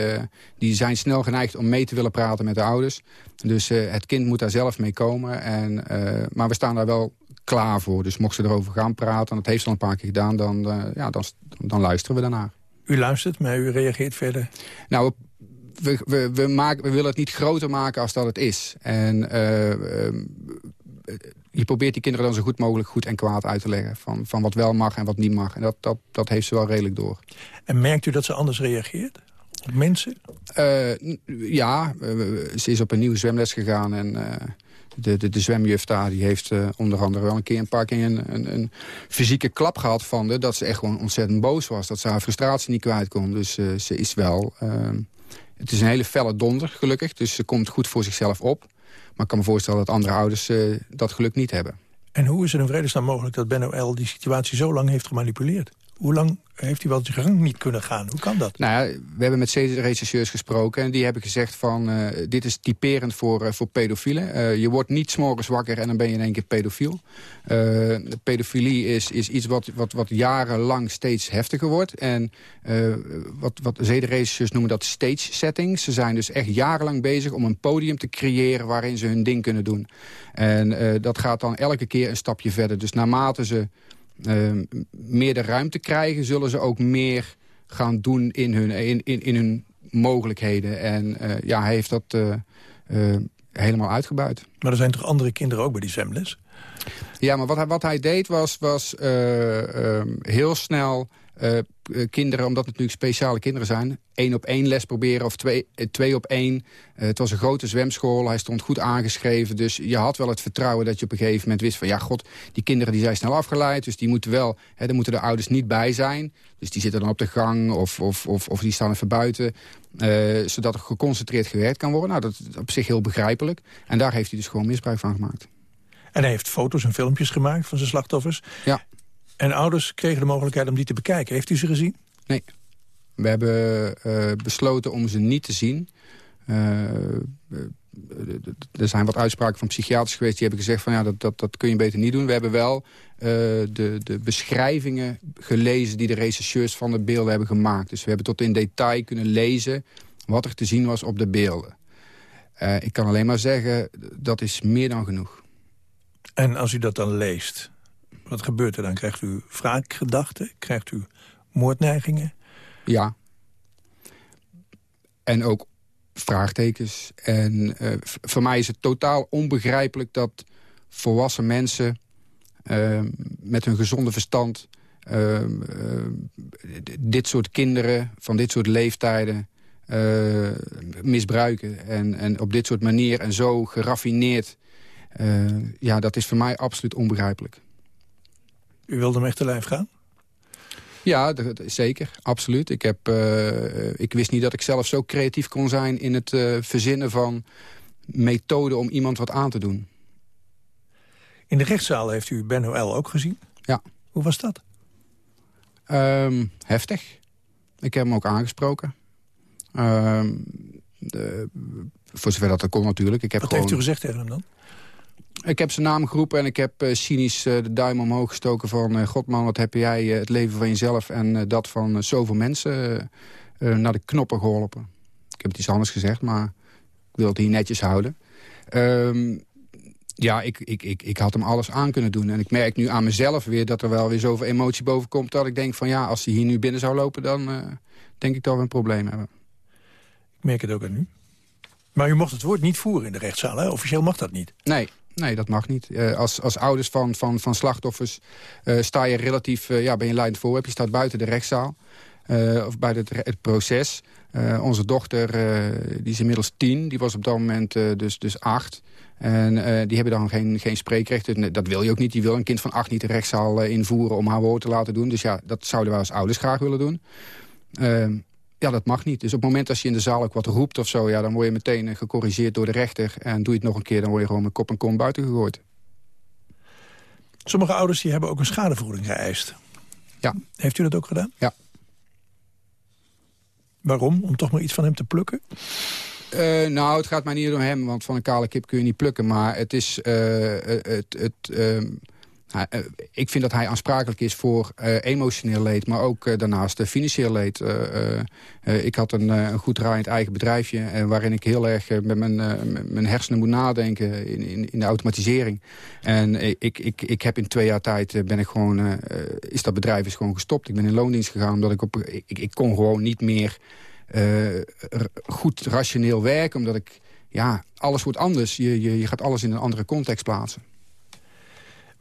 die zijn snel geneigd om mee te willen praten met de ouders. Dus het kind moet daar zelf mee komen. En, maar we staan daar wel klaar voor. Dus mocht ze erover gaan praten, en dat heeft ze al een paar keer gedaan... dan, ja, dan, dan luisteren we daarnaar. U luistert, maar u reageert verder? Nou, we, we, we, maken, we willen het niet groter maken als dat het is. En uh, uh, je probeert die kinderen dan zo goed mogelijk goed en kwaad uit te leggen. Van, van wat wel mag en wat niet mag. En dat, dat, dat heeft ze wel redelijk door. En merkt u dat ze anders reageert? Op mensen? Uh, ja, ze is op een nieuwe zwemles gegaan. En de, de, de zwemjuf daar die heeft onder andere wel een keer een paar keer een, een, een, fysieke klap gehad van de. Dat ze echt gewoon ontzettend boos was. Dat ze haar frustratie niet kwijt kon. Dus ze is wel... Het is een hele felle donder, gelukkig. Dus ze komt goed voor zichzelf op. Maar ik kan me voorstellen dat andere ouders uh, dat geluk niet hebben. En hoe is het in vredesnaam mogelijk dat Benno L. die situatie zo lang heeft gemanipuleerd? Hoe lang heeft hij wel zijn gang niet kunnen gaan? Hoe kan dat? Nou ja, we hebben met rechercheurs gesproken en die hebben gezegd van... Uh, dit is typerend voor, uh, voor pedofielen. Uh, je wordt niet s'morgens wakker en dan ben je in één keer pedofiel. pedofilie is, is iets wat, wat, wat jarenlang steeds heftiger wordt. En wat, wat zedenrechercheurs noemen dat stage settings. Ze zijn dus echt jarenlang bezig om een podium te creëren... waarin ze hun ding kunnen doen. En dat gaat dan elke keer een stapje verder. Dus naarmate ze meer de ruimte krijgen... zullen ze ook meer gaan doen in hun, in, in, in hun mogelijkheden. En uh, ja, hij heeft dat uh, helemaal uitgebuit. Maar er zijn toch andere kinderen ook bij die zwemles? Ja, maar wat hij, wat hij deed was, was ehm, heel snel kinderen, omdat het natuurlijk speciale kinderen zijn... één op één les proberen of twee, eh, twee op één. Het was een grote zwemschool, hij stond goed aangeschreven. Dus je had wel het vertrouwen dat je op een gegeven moment wist van... ja, god, die kinderen die zijn snel afgeleid, dus die moeten wel... Hè, daar moeten de ouders niet bij zijn. Dus die zitten dan op de gang of, of, of, of die staan even buiten... Uh, zodat er geconcentreerd gewerkt kan worden. Nou, dat is op zich heel begrijpelijk. En daar heeft hij dus gewoon misbruik van gemaakt. En hij heeft foto's en filmpjes gemaakt van zijn slachtoffers. Ja. En ouders kregen de mogelijkheid om die te bekijken. Heeft u ze gezien? Nee. We hebben uh, besloten om ze niet te zien. Uh, er zijn wat uitspraken van psychiaters geweest... die hebben gezegd van ja, dat, dat, dat kun je beter niet doen. We hebben wel uh, de, de beschrijvingen gelezen... die de rechercheurs van de beelden hebben gemaakt. Dus we hebben tot in detail kunnen lezen... wat er te zien was op de beelden. ik kan alleen maar zeggen, dat is meer dan genoeg. En als u dat dan leest, wat gebeurt er dan? Krijgt u wraakgedachten? Krijgt u moordneigingen? Ja. En ook vraagtekens. En uh, voor mij is het totaal onbegrijpelijk dat volwassen mensen... Uh, met hun gezonde verstand... Uh, dit soort kinderen van dit soort leeftijden misbruiken. En, en op dit soort manier en zo geraffineerd... ja, dat is voor mij absoluut onbegrijpelijk. U wilde hem echt te lijf gaan? Ja, zeker. Absoluut. Ik, heb, uh, ik wist niet dat ik zelf zo creatief kon zijn... in het uh, verzinnen van methoden om iemand wat aan te doen. In de rechtszaal heeft u Ben ook gezien? Ja. Hoe was dat? Um, heftig. Ik heb hem ook aangesproken. Um, de, voor zover dat er kon natuurlijk. Ik heb wat gewoon... heeft u gezegd tegen hem dan? Ik heb zijn naam geroepen en ik heb uh, cynisch uh, de duim omhoog gestoken van... Uh, Godman, wat heb jij het leven van jezelf en dat van zoveel mensen naar de knoppen geholpen. Ik heb het iets anders gezegd, maar ik wil het hier netjes houden. Um, ja, ik, ik, ik, ik had hem alles aan kunnen doen. En ik merk nu aan mezelf weer dat er wel weer zoveel emotie boven komt... dat ik denk van ja, als hij hier nu binnen zou lopen... dan denk ik dat we een probleem hebben. Ik merk het ook aan u. Maar u mocht het woord niet voeren in de rechtszaal, hè? Officieel mag dat niet. Nee, Nee, dat mag niet. Uh, als, als ouders van, van, van slachtoffers uh, sta je relatief, uh, ja, ben je leidend voor. Je staat buiten de rechtszaal of buiten het, het proces. onze dochter, die is inmiddels tien, die was op dat moment dus, dus acht. En die hebben dan geen, geen spreekrecht. Dat wil je ook niet. Die wil een kind van acht niet de rechtszaal invoeren om haar woord te laten doen. Dus ja, dat zouden wij als ouders graag willen doen. Ehm, ja, dat mag niet. Dus op het moment dat je in de zaal ook wat roept of zo... Ja, dan word je meteen eh, gecorrigeerd door de rechter. En doe je het nog een keer, dan word je gewoon met kop en kom buiten gegooid. Sommige ouders die hebben ook een schadevergoeding geëist. Ja. Heeft u dat ook gedaan? Ja. Waarom? Om toch maar iets van hem te plukken? Uh, nou, het gaat mij niet om hem, want van een kale kip kun je niet plukken. Maar het is... Uh, het, het, uh, nou, ik vind dat hij aansprakelijk is voor uh, emotioneel leed, maar ook uh, daarnaast financieel leed. Ik had een, een goed draaiend eigen bedrijfje waarin ik heel erg met mijn, mijn hersenen moet nadenken in, in, in de automatisering. En ik, ik, ik heb in twee jaar tijd ben ik gewoon, is dat bedrijf is gewoon gestopt. Ik ben in loondienst gegaan omdat ik op, ik, ik kon gewoon niet meer goed rationeel werken, omdat ik, ja, alles wordt anders. Je, je, je gaat alles in een andere context plaatsen.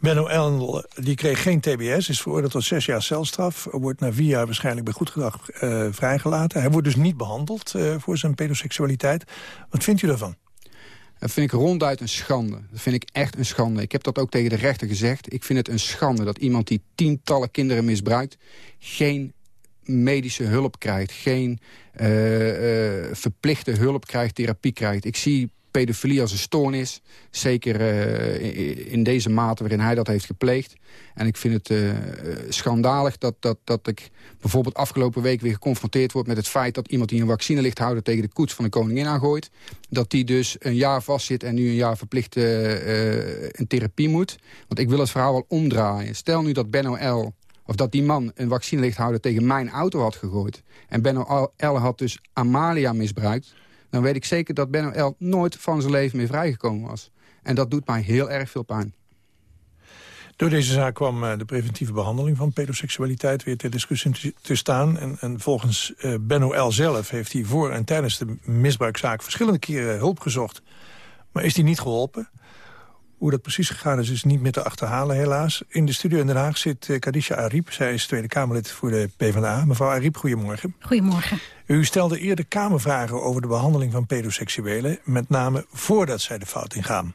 Benno Elndel die kreeg geen tbs, is veroordeeld tot zes jaar celstraf. Wordt na vier jaar waarschijnlijk bij goed gedrag uh, vrijgelaten. Hij wordt dus niet behandeld uh, voor zijn pedoseksualiteit. Wat vindt u daarvan? Dat vind ik ronduit een schande. Dat vind ik echt een schande. Ik heb dat ook tegen de rechter gezegd. Ik vind het een schande dat iemand die tientallen kinderen misbruikt... geen medische hulp krijgt, geen uh, verplichte hulp krijgt, therapie krijgt. Ik zie pedofilie als een stoornis. Zeker in deze mate waarin hij dat heeft gepleegd. En ik vind het uh, schandalig dat, dat, dat ik bijvoorbeeld afgelopen week weer geconfronteerd word... met het feit dat iemand die een vaccinelichthouder tegen de koets van de koningin aangooit... dat die dus een jaar vastzit en nu een jaar verplicht in therapie moet. Want ik wil het verhaal wel omdraaien. Stel nu dat Benno L of dat die man een vaccinelichthouder tegen mijn auto had gegooid... en Benno L had dus Amalia misbruikt... dan weet ik zeker dat Benno L nooit van zijn leven meer vrijgekomen was. En dat doet mij heel erg veel pijn. Door deze zaak kwam eh, de preventieve behandeling van pedoseksualiteit weer ter discussie te staan. En, en volgens uh, Benno L. zelf heeft hij voor en tijdens de misbruikzaak verschillende keren hulp gezocht. Maar is hij niet geholpen? Hoe dat precies gegaan is, is niet meer te achterhalen helaas. In de studio in Den Haag zit uh, Kadisha Ariep. Zij is Tweede Kamerlid voor de PvdA. Mevrouw Ariep, goedemorgen. Goedemorgen. U stelde eerder Kamervragen over de behandeling van pedoseksuelen... met name voordat zij de fout ingaan.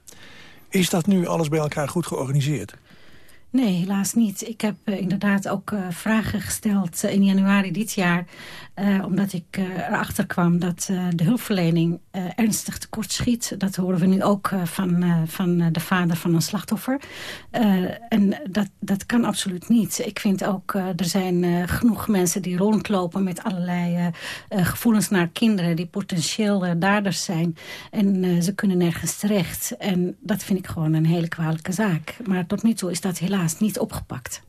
Is dat nu alles bij elkaar goed georganiseerd? Nee, helaas niet. Ik heb uh, inderdaad ook uh, vragen gesteld uh, in januari dit jaar... omdat ik erachter kwam dat de hulpverlening ernstig tekort schiet. Dat horen we nu ook van, van de vader van een slachtoffer. en dat, dat kan absoluut niet. Ik vind ook, er zijn genoeg mensen die rondlopen... met allerlei gevoelens naar kinderen die potentieel daders zijn. En ze kunnen nergens terecht. En dat vind ik gewoon een hele kwalijke zaak. Maar tot nu toe is dat helaas niet opgepakt.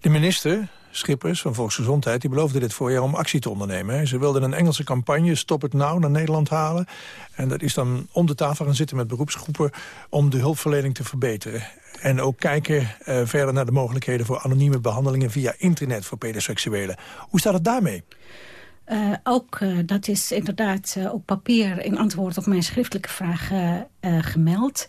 De minister, Schippers van Volksgezondheid... die beloofde dit voorjaar om actie te ondernemen. Ze wilden een Engelse campagne Stop het nou naar Nederland halen. En dat is dan om de tafel gaan zitten met beroepsgroepen... om de hulpverlening te verbeteren. En ook kijken uh, verder naar de mogelijkheden voor anonieme behandelingen... via internet voor pedoseksuelen. Hoe staat het daarmee? Uh, ook, uh, dat is inderdaad uh, op papier in antwoord op mijn schriftelijke vraag gemeld.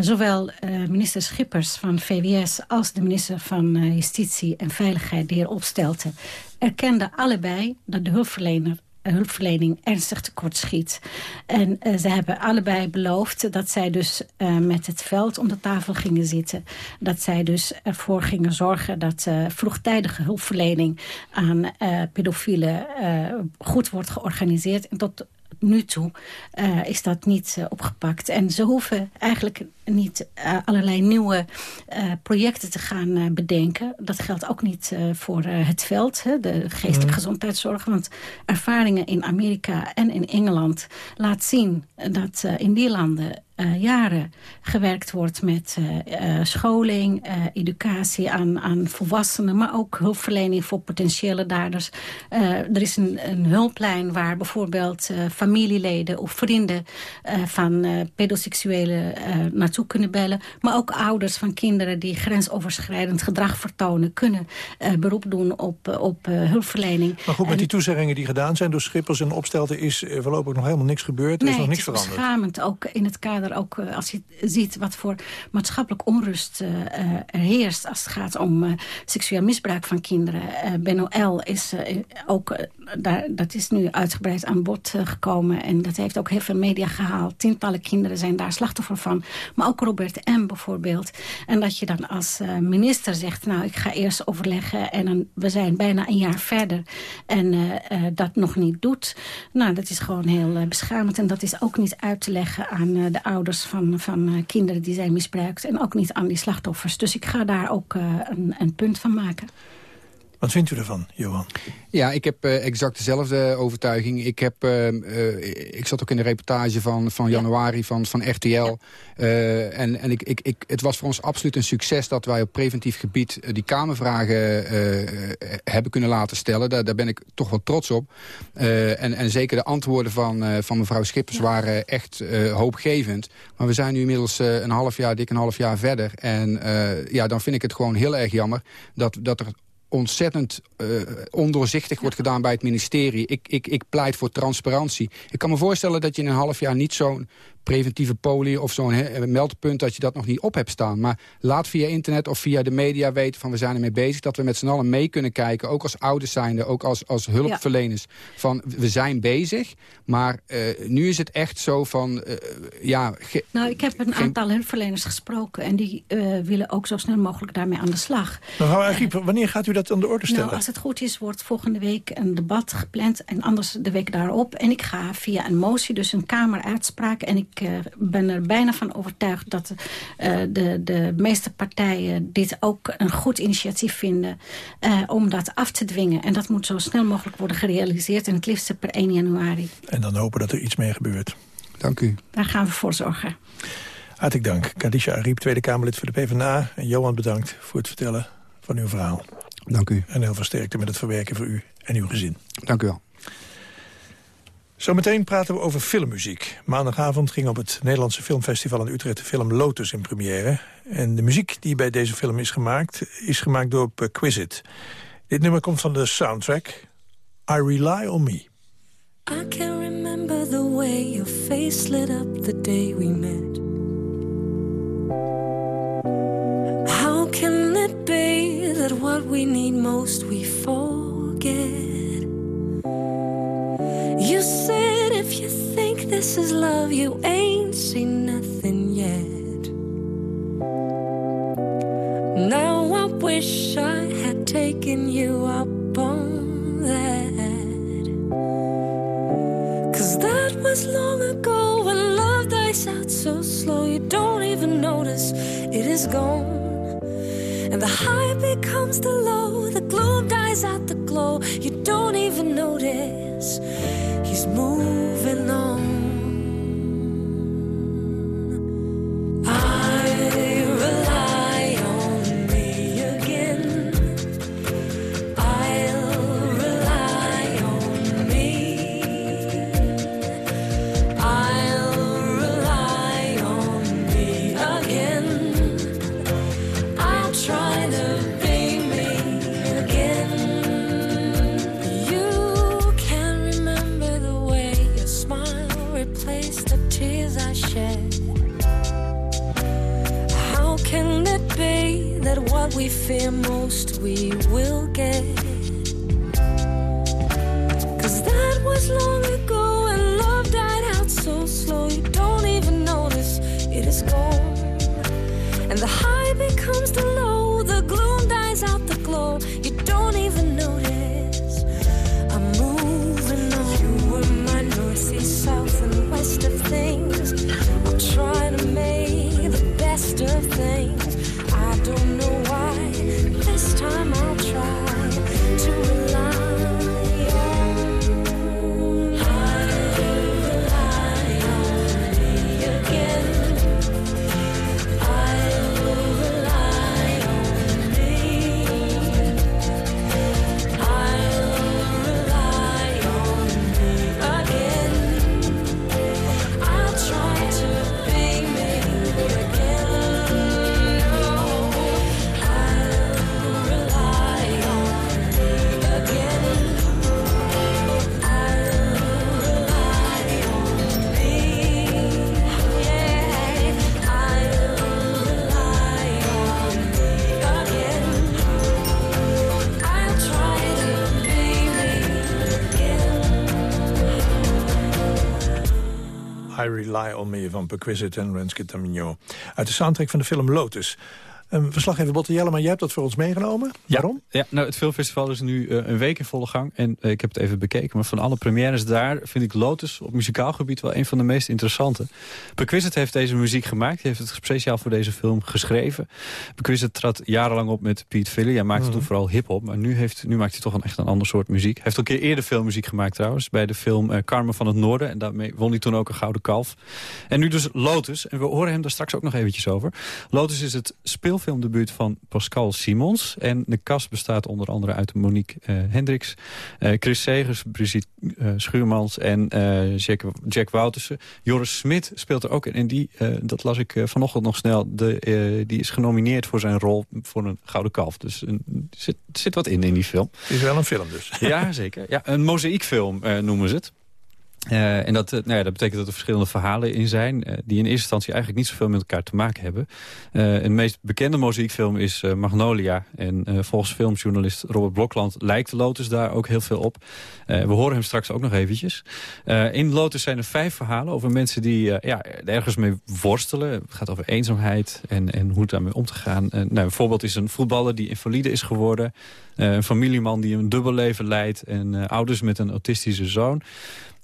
zowel minister Schippers van VWS als de minister van Justitie en Veiligheid, de heer Opstelten, erkenden allebei dat de hulpverlener hulpverlening ernstig tekort schiet. En uh, ze hebben allebei beloofd dat zij dus uh, met het veld om de tafel gingen zitten. Dat zij dus ervoor gingen zorgen dat uh, vroegtijdige hulpverlening aan pedofielen goed wordt georganiseerd. En tot nu toe uh, is dat niet uh, opgepakt. En ze hoeven eigenlijk niet uh, allerlei nieuwe projecten te gaan bedenken. Dat geldt ook niet voor het veld, hè, de geestelijke mm. gezondheidszorg. Want ervaringen in Amerika en in Engeland laat zien dat in die landen uh, jaren gewerkt wordt met uh, scholing, educatie aan, aan volwassenen... maar ook hulpverlening voor potentiële daders. er is een, een, hulplijn waar bijvoorbeeld familieleden of vrienden... van pedoseksuelen naartoe kunnen bellen. Maar ook ouders van kinderen die grensoverschrijdend gedrag vertonen... kunnen beroep doen op, op hulpverlening. Maar goed, met die toezeggingen die gedaan zijn door Schippers en Opstelten... is voorlopig nog helemaal niks gebeurd, er nee, is nog niks veranderd. Nee, het is beschamend, ook in het kader ook uh, als je ziet wat voor maatschappelijk onrust uh, er heerst... als het gaat om seksueel misbruik van kinderen. Benno L. is ook, daar, dat is nu uitgebreid aan bod gekomen... en dat heeft ook heel veel media gehaald. Tientallen kinderen zijn daar slachtoffer van. Maar ook Robert M. bijvoorbeeld. En dat je dan als minister zegt... nou, ik ga eerst overleggen en we zijn bijna een jaar verder... en dat nog niet doet. Nou, dat is gewoon heel beschamend. En dat is ook niet uit te leggen aan de ouders van, van uh, kinderen die zijn misbruikt. En ook niet aan die slachtoffers. Dus ik ga daar ook uh, een, een punt van maken. Wat vindt u ervan, Johan? Ja, ik heb uh, exact dezelfde overtuiging. Ik, heb, uh, uh, ik zat ook in de reportage van, van januari van, van RTL. Ja. en en ik, ik, ik, het was voor ons absoluut een succes dat wij op preventief gebied... die Kamervragen hebben kunnen laten stellen. Daar, daar ben ik toch wel trots op. en, en zeker de antwoorden van, van mevrouw Schippers ja. waren echt hoopgevend. Maar we zijn nu inmiddels een half jaar, dik een half jaar verder. En ja, dan vind ik het gewoon heel erg jammer dat, dat er ontzettend uh, ondoorzichtig wordt gedaan bij het ministerie. Ik, ik, ik pleit voor transparantie. Ik kan me voorstellen dat je in een half jaar niet zo'n preventieve poli of zo'n meldpunt dat je dat nog niet op hebt staan. Maar laat via internet of via de media weten van we zijn ermee bezig. Dat we met z'n allen mee kunnen kijken. Ook als ouders zijnde, ook als, als hulpverleners. Ja. Van we zijn bezig. Maar uh, nu is het echt zo van uh, ja... Nou, ik heb een aantal hulpverleners gesproken. En die uh, willen ook zo snel mogelijk daarmee aan de slag. Mevrouw Agriep, wanneer gaat u dat aan de orde stellen? Nou, als het goed is, wordt volgende week een debat gepland. En anders de week daarop. En ik ga via een motie, dus een kameruitspraak. En ik ik uh, ben er bijna van overtuigd dat uh, de, de meeste partijen dit ook een goed initiatief vinden uh, om dat af te dwingen. En dat moet zo snel mogelijk worden gerealiseerd en het liefst per 1 januari. En dan hopen dat er iets mee gebeurt. Dank u. Daar gaan we voor zorgen. Hartelijk dank. Kadisha Ariep, Tweede Kamerlid voor de PvdA. En Johan bedankt voor het vertellen van uw verhaal. Dank u. En heel veel sterkte met het verwerken voor u en uw gezin. Dank u wel. Zometeen praten we over filmmuziek. Maandagavond ging op het Nederlandse Filmfestival in Utrecht de film Lotus in première. En de muziek die bij deze film is gemaakt, is gemaakt door Perquisite. Dit nummer komt van de soundtrack I Rely On Me. I can remember the way your face lit up the day we met. How can it be that what we need most we forget? Said if you think this is love, you ain't seen nothing yet. Now I wish I had taken you up on that. Cause that was long ago when love dies out so slow, you don't even notice it is gone. And the high becomes the low, the gloom dies out the glow, you don't even notice moving on. We fear most we will get? Cause that was long ago and love died out so slow you don't even notice it is gone. And the high becomes the low, Rely On Me van Perquisite en Renske Tamino. Uit de soundtrack van de film Lotus. Um, verslaggever Botte Jellema, jij hebt dat voor ons meegenomen. Waarom? Ja, nou, het filmfestival is nu uh, een week in volle gang. En uh, ik heb het even bekeken. Maar van alle premières daar vind ik Lotus op muzikaal gebied wel een van de meest interessante. Perquisite heeft deze muziek gemaakt. Hij heeft het speciaal voor deze film geschreven. Perquisite trad jarenlang op met Pete Philly. Hij maakte mm. toen vooral hip-hop. Maar nu, heeft, nu maakt hij toch een, echt een ander soort muziek. Hij heeft ook een keer eerder filmmuziek gemaakt trouwens. Bij de film uh, Carmen van het Noorden. En daarmee won hij toen ook een Gouden Kalf. En nu dus Lotus. En we horen hem daar straks ook nog eventjes over. Lotus is het speelfilmdebuut van Pascal Simons. En de cast bestaat onder andere uit Monique uh, Hendricks, uh, Chris Segers, Brigitte uh, Schuurmans en Jack, Jack Woutersen. Joris Smit speelt er ook in. En die, dat las ik vanochtend nog snel, de, die is genomineerd voor zijn rol voor een Gouden Kalf. Dus er zit, zit wat in in die film. Het is wel een film dus. Ja, zeker. Ja, een mozaïekfilm noemen ze het. Uh, en dat, uh, nou ja, dat betekent dat er verschillende verhalen in zijn... Uh, die in eerste instantie eigenlijk niet zoveel met elkaar te maken hebben. een meest bekende muziekfilm is Magnolia. En volgens filmjournalist Robert Blokland lijkt Lotus daar ook heel veel op. we horen hem straks ook nog eventjes. in Lotus zijn er vijf verhalen over mensen die ja, ergens mee worstelen. Het gaat over eenzaamheid en, en hoe daarmee om te gaan. nou, een voorbeeld is een voetballer die invalide is geworden... een familieman die een dubbel leven leidt... en ouders met een autistische zoon...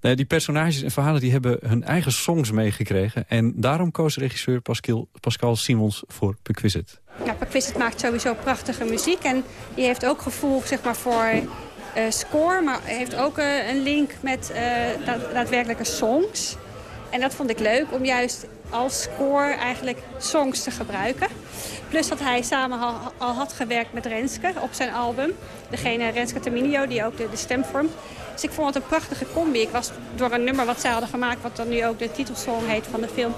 Die personages en verhalen die hebben hun eigen songs meegekregen. En daarom koos regisseur Pascal, Simons voor Perquisite. Ja, maakt sowieso prachtige muziek. En die heeft ook gevoel zeg maar, voor uh, score, maar heeft ook uh, een link met daad, daadwerkelijke songs. En dat vond ik leuk om juist als score eigenlijk songs te gebruiken. Plus dat hij samen al, al had gewerkt met Renske op zijn album. Degene Renske Terminio, die ook de, de stem vormt. Dus ik vond het een prachtige combi. Ik was door een nummer wat zij hadden gemaakt... wat dan nu ook de titelsong heet van de film...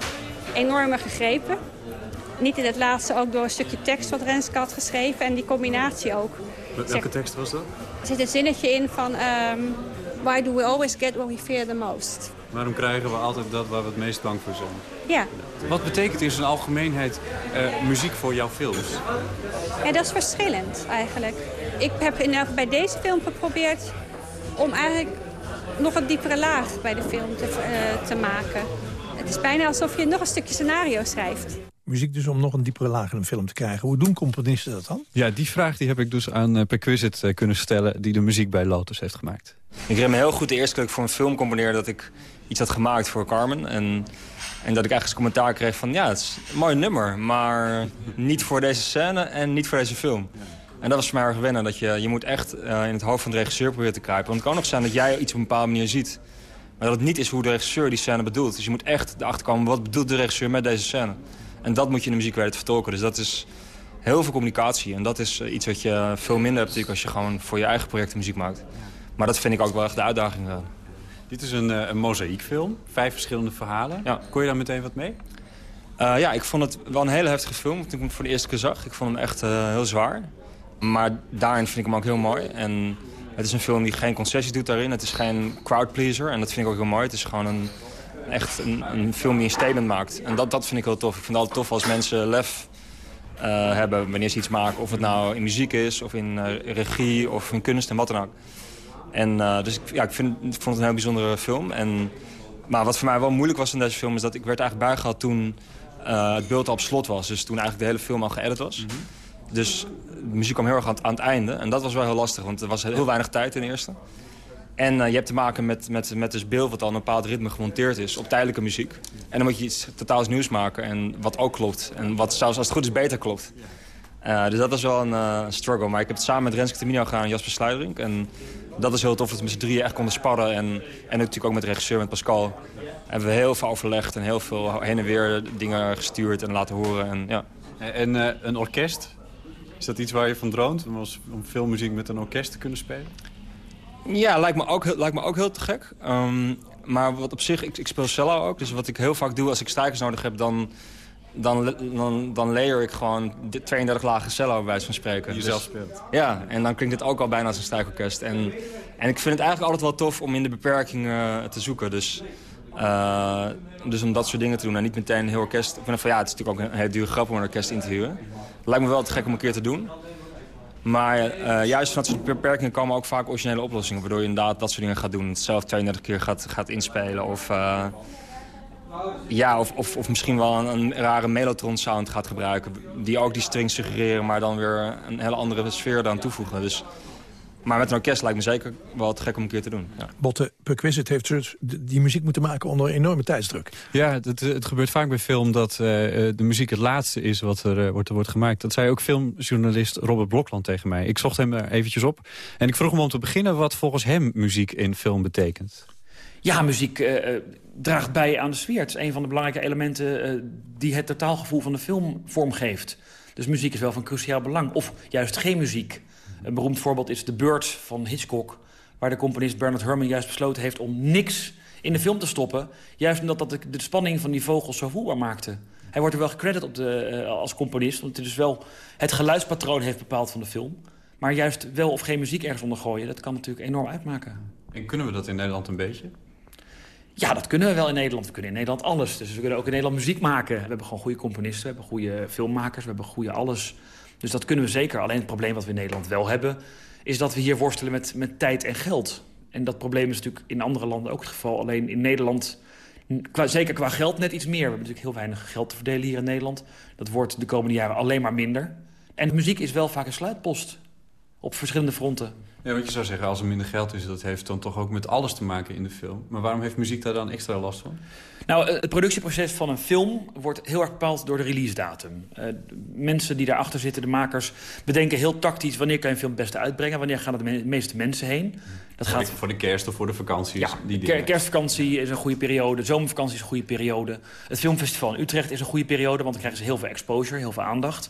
enorm gegrepen. Niet in het laatste ook door een stukje tekst wat Renske had geschreven. En die combinatie ook. Welke tekst was dat? Er zit een zinnetje in van... Um, Why do we always get what we fear the most? Waarom krijgen we altijd dat waar we het meest bang voor zijn? Ja. Wat betekent in zijn algemeenheid uh, muziek voor jouw films? Ja, dat is verschillend eigenlijk. Ik heb in, bij deze film geprobeerd om eigenlijk nog een diepere laag bij de film te, uh, te maken. Het is bijna alsof je nog een stukje scenario schrijft. Muziek dus om nog een diepere laag in een film te krijgen. Hoe doen componisten dat dan? Ja, die vraag die heb ik dus aan uh, Perquisite uh, kunnen stellen... die de muziek bij Lotus heeft gemaakt. Ik herinner me heel goed de eerste keer dat ik voor een film componeerde... dat ik iets had gemaakt voor Carmen. En, en dat ik eigenlijk commentaar kreeg van... ja, het is een mooi nummer, maar niet voor deze scène en niet voor deze film. En dat was voor mij erg wennen. Dat je, je moet echt uh, in het hoofd van de regisseur proberen te kruipen. Want het kan ook zijn dat jij iets op een bepaalde manier ziet. Maar dat het niet is hoe de regisseur die scène bedoelt. Dus je moet echt erachter komen, wat bedoelt de regisseur met deze scène? En dat moet je in de muziek weten te vertolken. Dus dat is heel veel communicatie. En dat is iets wat je veel minder hebt natuurlijk als je gewoon voor je eigen projecten muziek maakt. Maar dat vind ik ook wel echt de uitdaging. Dit is een, een mozaïekfilm, vijf verschillende verhalen. Ja. Kon je daar meteen wat mee? Uh, ja, ik vond het wel een hele heftige film toen ik hem voor de eerste keer zag. Ik vond hem echt uh, heel zwaar. Maar daarin vind ik hem ook heel mooi. En het is een film die geen concessies doet daarin. Het is geen crowdpleaser. En dat vind ik ook heel mooi. Het is gewoon een, echt een, een film die een statement maakt. En dat, dat vind ik heel tof. Ik vind het altijd tof als mensen lef uh, hebben wanneer ze iets maken. Of het nou in muziek is, of in uh, regie, of in kunst en wat dan ook. En uh, dus ik, ja, ik, vind, ik vond het een heel bijzondere film. En, maar wat voor mij wel moeilijk was in deze film... is dat ik werd eigenlijk bijgehaald toen het beeld al op slot was. Dus toen eigenlijk de hele film al geëdit was. Mm -hmm. Dus de muziek kwam heel erg aan het, aan het, einde. En dat was wel heel lastig, want er was heel weinig tijd ten eerste. En uh, je hebt te maken met, met, met dus beeld wat al een bepaald ritme gemonteerd is op tijdelijke muziek. En dan moet je iets totaals nieuws maken en wat ook klopt. En wat zelfs als het goed is beter klopt. Uh, dus dat was wel een uh, struggle. Maar ik heb het samen met Renske Termino gedaan en Jasper Sluiterink. En dat is heel tof dat we met z'n drieën echt konden sparren. En, en natuurlijk ook met de regisseur, met Pascal. Hebben we heel veel overlegd en heel veel heen en weer dingen gestuurd en laten horen. En, ja. en een orkest, is dat iets waar je van droomt? Om, om veel muziek met een orkest te kunnen spelen? Ja, lijkt me ook, lijkt me ook heel te gek. Um, maar wat op zich, ik, ik speel cello ook. Dus wat ik heel vaak doe als ik stijgers nodig heb... dan, dan, dan, dan layer ik gewoon 32 lagen cello bij wijze van spreken. Jezelf dus, speelt. Ja, en dan klinkt het ook al bijna als een stijgorkest. En, en ik vind het eigenlijk altijd wel tof om in de beperkingen te zoeken. Dus, uh, dus om dat soort dingen te doen en niet meteen een heel orkest... Ik vind van, ja, het is natuurlijk ook een hele dure grap om een orkest in te huren. Lijkt me wel te gek om een keer te doen. Maar uh, juist vanuit soort beperkingen komen ook vaak originele oplossingen. Waardoor je inderdaad dat soort dingen gaat doen. Zelf 32 keer gaat, gaat inspelen. Of, uh, ja, of, misschien wel een, een, rare mellotron sound gaat gebruiken. Die ook die strings suggereren, maar dan weer een hele andere sfeer eraan toevoegen. Dus, maar met een orkest lijkt me zeker wel te gek om een keer te doen. Ja. Botte Perquisite heeft dus die muziek moeten maken onder enorme tijdsdruk. Ja, het, het gebeurt vaak bij film dat uh, de muziek het laatste is wat er, uh, wordt, er wordt gemaakt. Dat zei ook filmjournalist Robert Blokland tegen mij. Ik zocht hem er eventjes op en ik vroeg hem om te beginnen wat volgens hem muziek in film betekent. Ja, muziek uh, draagt bij aan de sfeer. Het is een van de belangrijke elementen die het totaalgevoel van de film vormgeeft. Dus muziek is wel van cruciaal belang. Of juist geen muziek. Een beroemd voorbeeld is The Bird van Hitchcock... waar de componist Bernard Herrmann juist besloten heeft om niks in de film te stoppen. Juist omdat dat de, de spanning van die vogels zo voelbaar maakte. Hij wordt er wel gecrediteerd op de, uh, als componist... want het dus wel het geluidspatroon heeft bepaald van de film. Maar juist wel of geen muziek ergens onder gooien... dat kan natuurlijk enorm uitmaken. En kunnen we dat in Nederland een beetje? Ja, dat kunnen we wel in Nederland. We kunnen in Nederland alles. Dus we kunnen ook in Nederland muziek maken. We hebben gewoon goede componisten, we hebben goede filmmakers... we hebben goede alles... Dus dat kunnen we zeker. Alleen het probleem wat we in Nederland wel hebben... is dat we hier worstelen met, met tijd en geld. En dat probleem is natuurlijk in andere landen ook het geval. Alleen in Nederland, qua, zeker qua geld, net iets meer. We hebben natuurlijk heel weinig geld te verdelen hier in Nederland. Dat wordt de komende jaren alleen maar minder. En muziek is wel vaak een sluitpost op verschillende fronten. Ja, wat je zou zeggen, als er minder geld is... dat heeft dan toch ook met alles te maken in de film. Maar waarom heeft muziek daar dan extra last van? Nou, het productieproces van een film wordt heel erg bepaald door de release datum. Uh, mensen die daarachter zitten, de makers, bedenken heel tactisch... wanneer kan je een film het beste uitbrengen, wanneer gaan er de meeste mensen heen. Dat voor, gaat... de, voor de kerst of voor de vakanties? Ja, die ker kerstvakantie is een goede periode, zomervakantie is een goede periode. Het filmfestival in Utrecht is een goede periode... want dan krijgen ze heel veel exposure, heel veel aandacht.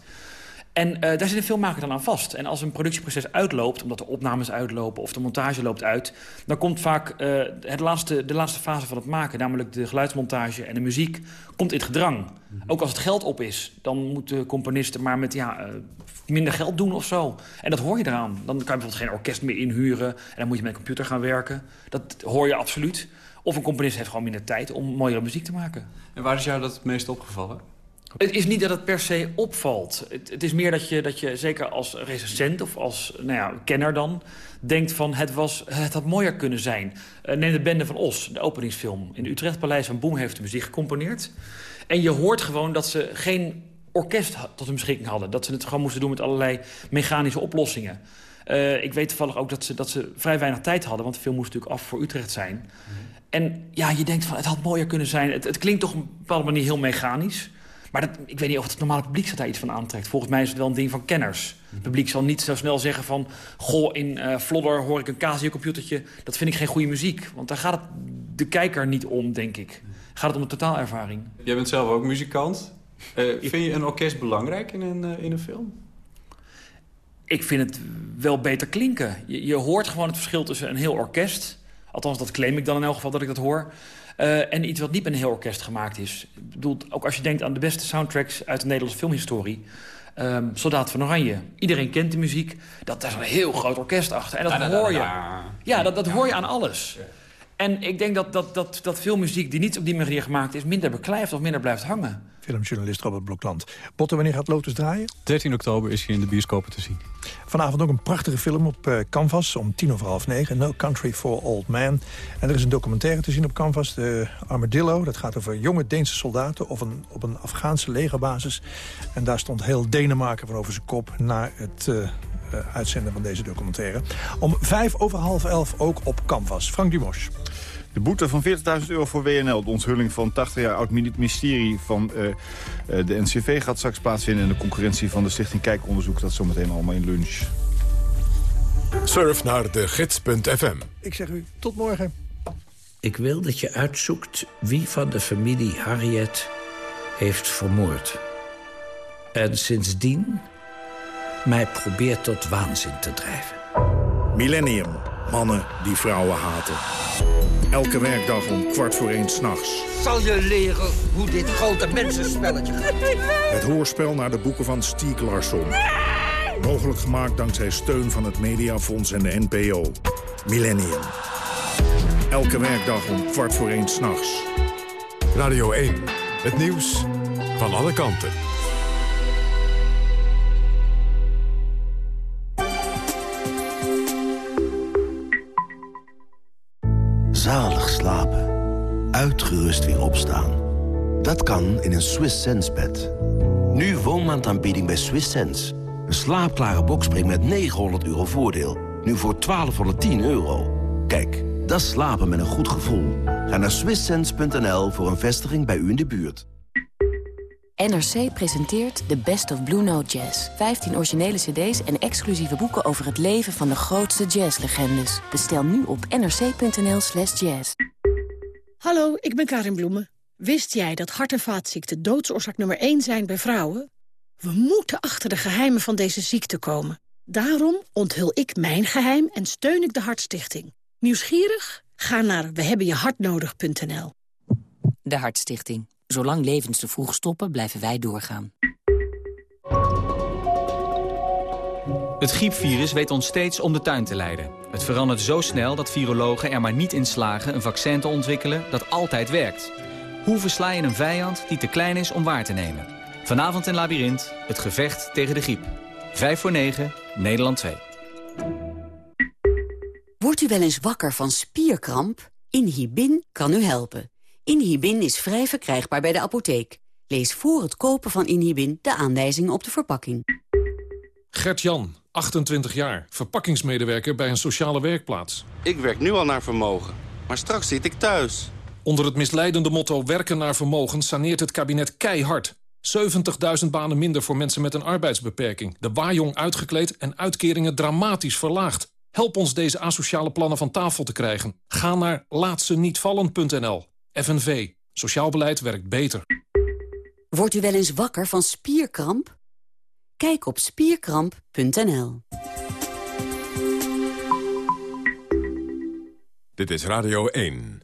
En uh, daar zit een filmmaker dan aan vast. En als een productieproces uitloopt, omdat de opnames uitlopen... of de montage loopt uit... dan komt vaak uh, het laatste, de laatste fase van het maken... namelijk de geluidsmontage en de muziek, komt in het gedrang. Mhm. Ook als het geld op is, dan moeten componisten maar met ja, uh, minder geld doen of zo. En dat hoor je eraan. Dan kan je bijvoorbeeld geen orkest meer inhuren... en dan moet je met een computer gaan werken. Dat hoor je absoluut. Of een componist heeft gewoon minder tijd om mooiere muziek te maken. En waar is jou dat het meest opgevallen? Het is niet dat het per se opvalt. Het, het, is meer dat je, dat je, zeker als recensent of als nou ja, kenner dan... denkt van het, was, het had mooier kunnen zijn. Uh, neem de Bende van Os, de openingsfilm. In het Utrechtpaleis van Boem heeft de muziek gecomponeerd. En je hoort gewoon dat ze geen orkest tot hun beschikking hadden. Dat ze het gewoon moesten doen met allerlei mechanische oplossingen. Uh, ik weet toevallig ook dat ze, dat ze vrij weinig tijd hadden... want de film moest natuurlijk af voor Utrecht zijn. Mm -hmm. En ja, je denkt van het had mooier kunnen zijn. Het, het klinkt toch op een bepaalde manier heel mechanisch... Maar dat, ik weet niet of het normale publiek zich daar iets van aantrekt. Volgens mij is het wel een ding van kenners. Het publiek zal niet zo snel zeggen van... goh, in uh, Flodder hoor ik een Casio-computertje. Dat vind ik geen goede muziek. Want daar gaat het de kijker niet om, denk ik. Gaat het om de totaalervaring. Jij bent zelf ook muzikant. Uh, vind je een orkest belangrijk in een, uh, in een film? Ik vind het wel beter klinken. Je, je hoort gewoon het verschil tussen een heel orkest... Althans, dat claim ik dan in elk geval dat ik dat hoor. Uh, en iets wat niet met een heel orkest gemaakt is. Bedoel, ook als je denkt aan de beste soundtracks uit de Nederlandse filmhistorie. Um, Soldaat van Oranje. Iedereen kent de muziek. Dat, daar is een heel groot orkest achter. En dat da, da, da, hoor je. Ja, dat, dat hoor je aan alles. En ik denk dat, dat, dat, dat veel muziek die niet op die manier gemaakt is... minder beklijft of minder blijft hangen. Filmjournalist Robert Blokland. Botte, wanneer gaat Lotus draaien? 13 oktober is hij in de bioscopen te zien. Vanavond ook een prachtige film op uh, Canvas om tien over half negen. No Country for Old Man. En er is een documentaire te zien op Canvas, de Armadillo. Dat gaat over jonge Deense soldaten op een, op een Afghaanse legerbasis. En daar stond heel Denemarken van over zijn kop... na het uh, uh, uitzenden van deze documentaire. Om vijf over half elf ook op Canvas. Frank Dumos. De boete van 40.000 euro voor WNL. De onthulling van 80 jaar oud mysterie van uh, uh, de NCV gaat straks plaatsvinden. En de concurrentie van de Stichting Kijkonderzoek. Dat zometeen allemaal in lunch. Surf naar de gids.fm. Ik zeg u tot morgen. Ik wil dat je uitzoekt wie van de familie Harriet heeft vermoord. En sindsdien mij probeert tot waanzin te drijven. Millennium. Mannen die vrouwen haten. Elke werkdag om kwart voor één s'nachts. Zal je leren hoe dit grote mensenspelletje gaat? Het hoorspel naar de boeken van Stieg Larsson. Mogelijk gemaakt dankzij steun van het Mediafonds en de NPO. Millennium. Elke werkdag om kwart voor één s'nachts. Radio 1. Het nieuws van alle kanten. Zalig slapen. Uitgerust weer opstaan. Dat kan in een Swiss Sense bed. Nu woonmaandaanbieding bij Swiss Sense. Een slaapklare bokspring met 900 euro voordeel. Nu voor 1210 euro. Kijk, dat slapen met een goed gevoel. Ga naar swisssense.nl voor een vestiging bij u in de buurt. NRC presenteert The Best of Blue Note Jazz. 15 originele cd's en exclusieve boeken over het leven van de grootste jazzlegendes. Bestel nu op nrc.nl slash jazz. Hallo, ik ben Karin Bloemen. Wist jij dat hart- en vaatziekten doodsoorzaak nummer 1 zijn bij vrouwen? We moeten achter de geheimen van deze ziekte komen. Daarom onthul ik mijn geheim en steun ik de Hartstichting. Nieuwsgierig? Ga naar wehebbenjehartnodig.nl. De Hartstichting. Zolang levens te vroeg stoppen, blijven wij doorgaan. Het griepvirus weet ons steeds om de tuin te leiden. Het verandert zo snel dat virologen er maar niet in slagen... een vaccin te ontwikkelen dat altijd werkt. Hoe versla je een vijand die te klein is om waar te nemen? Vanavond in Labyrinth, het gevecht tegen de griep. 5 voor 9, Nederland 2. Wordt u wel eens wakker van spierkramp? Inhibin kan u helpen. Inhibin is vrij verkrijgbaar bij de apotheek. Lees voor het kopen van Inhibin de aanwijzingen op de verpakking. Gert-Jan, 28 jaar, verpakkingsmedewerker bij een sociale werkplaats. Ik werk nu al naar vermogen, maar straks zit ik thuis. Onder het misleidende motto werken naar vermogen saneert het kabinet keihard. 70.000 banen minder voor mensen met een arbeidsbeperking. De waaijong uitgekleed en uitkeringen dramatisch verlaagd. Help ons deze asociale plannen van tafel te krijgen. Ga naar laatsenietvallen.nl. FNV. Sociaal beleid werkt beter. Wordt u wel eens wakker van spierkramp? Kijk op spierkramp.nl. Dit is Radio 1.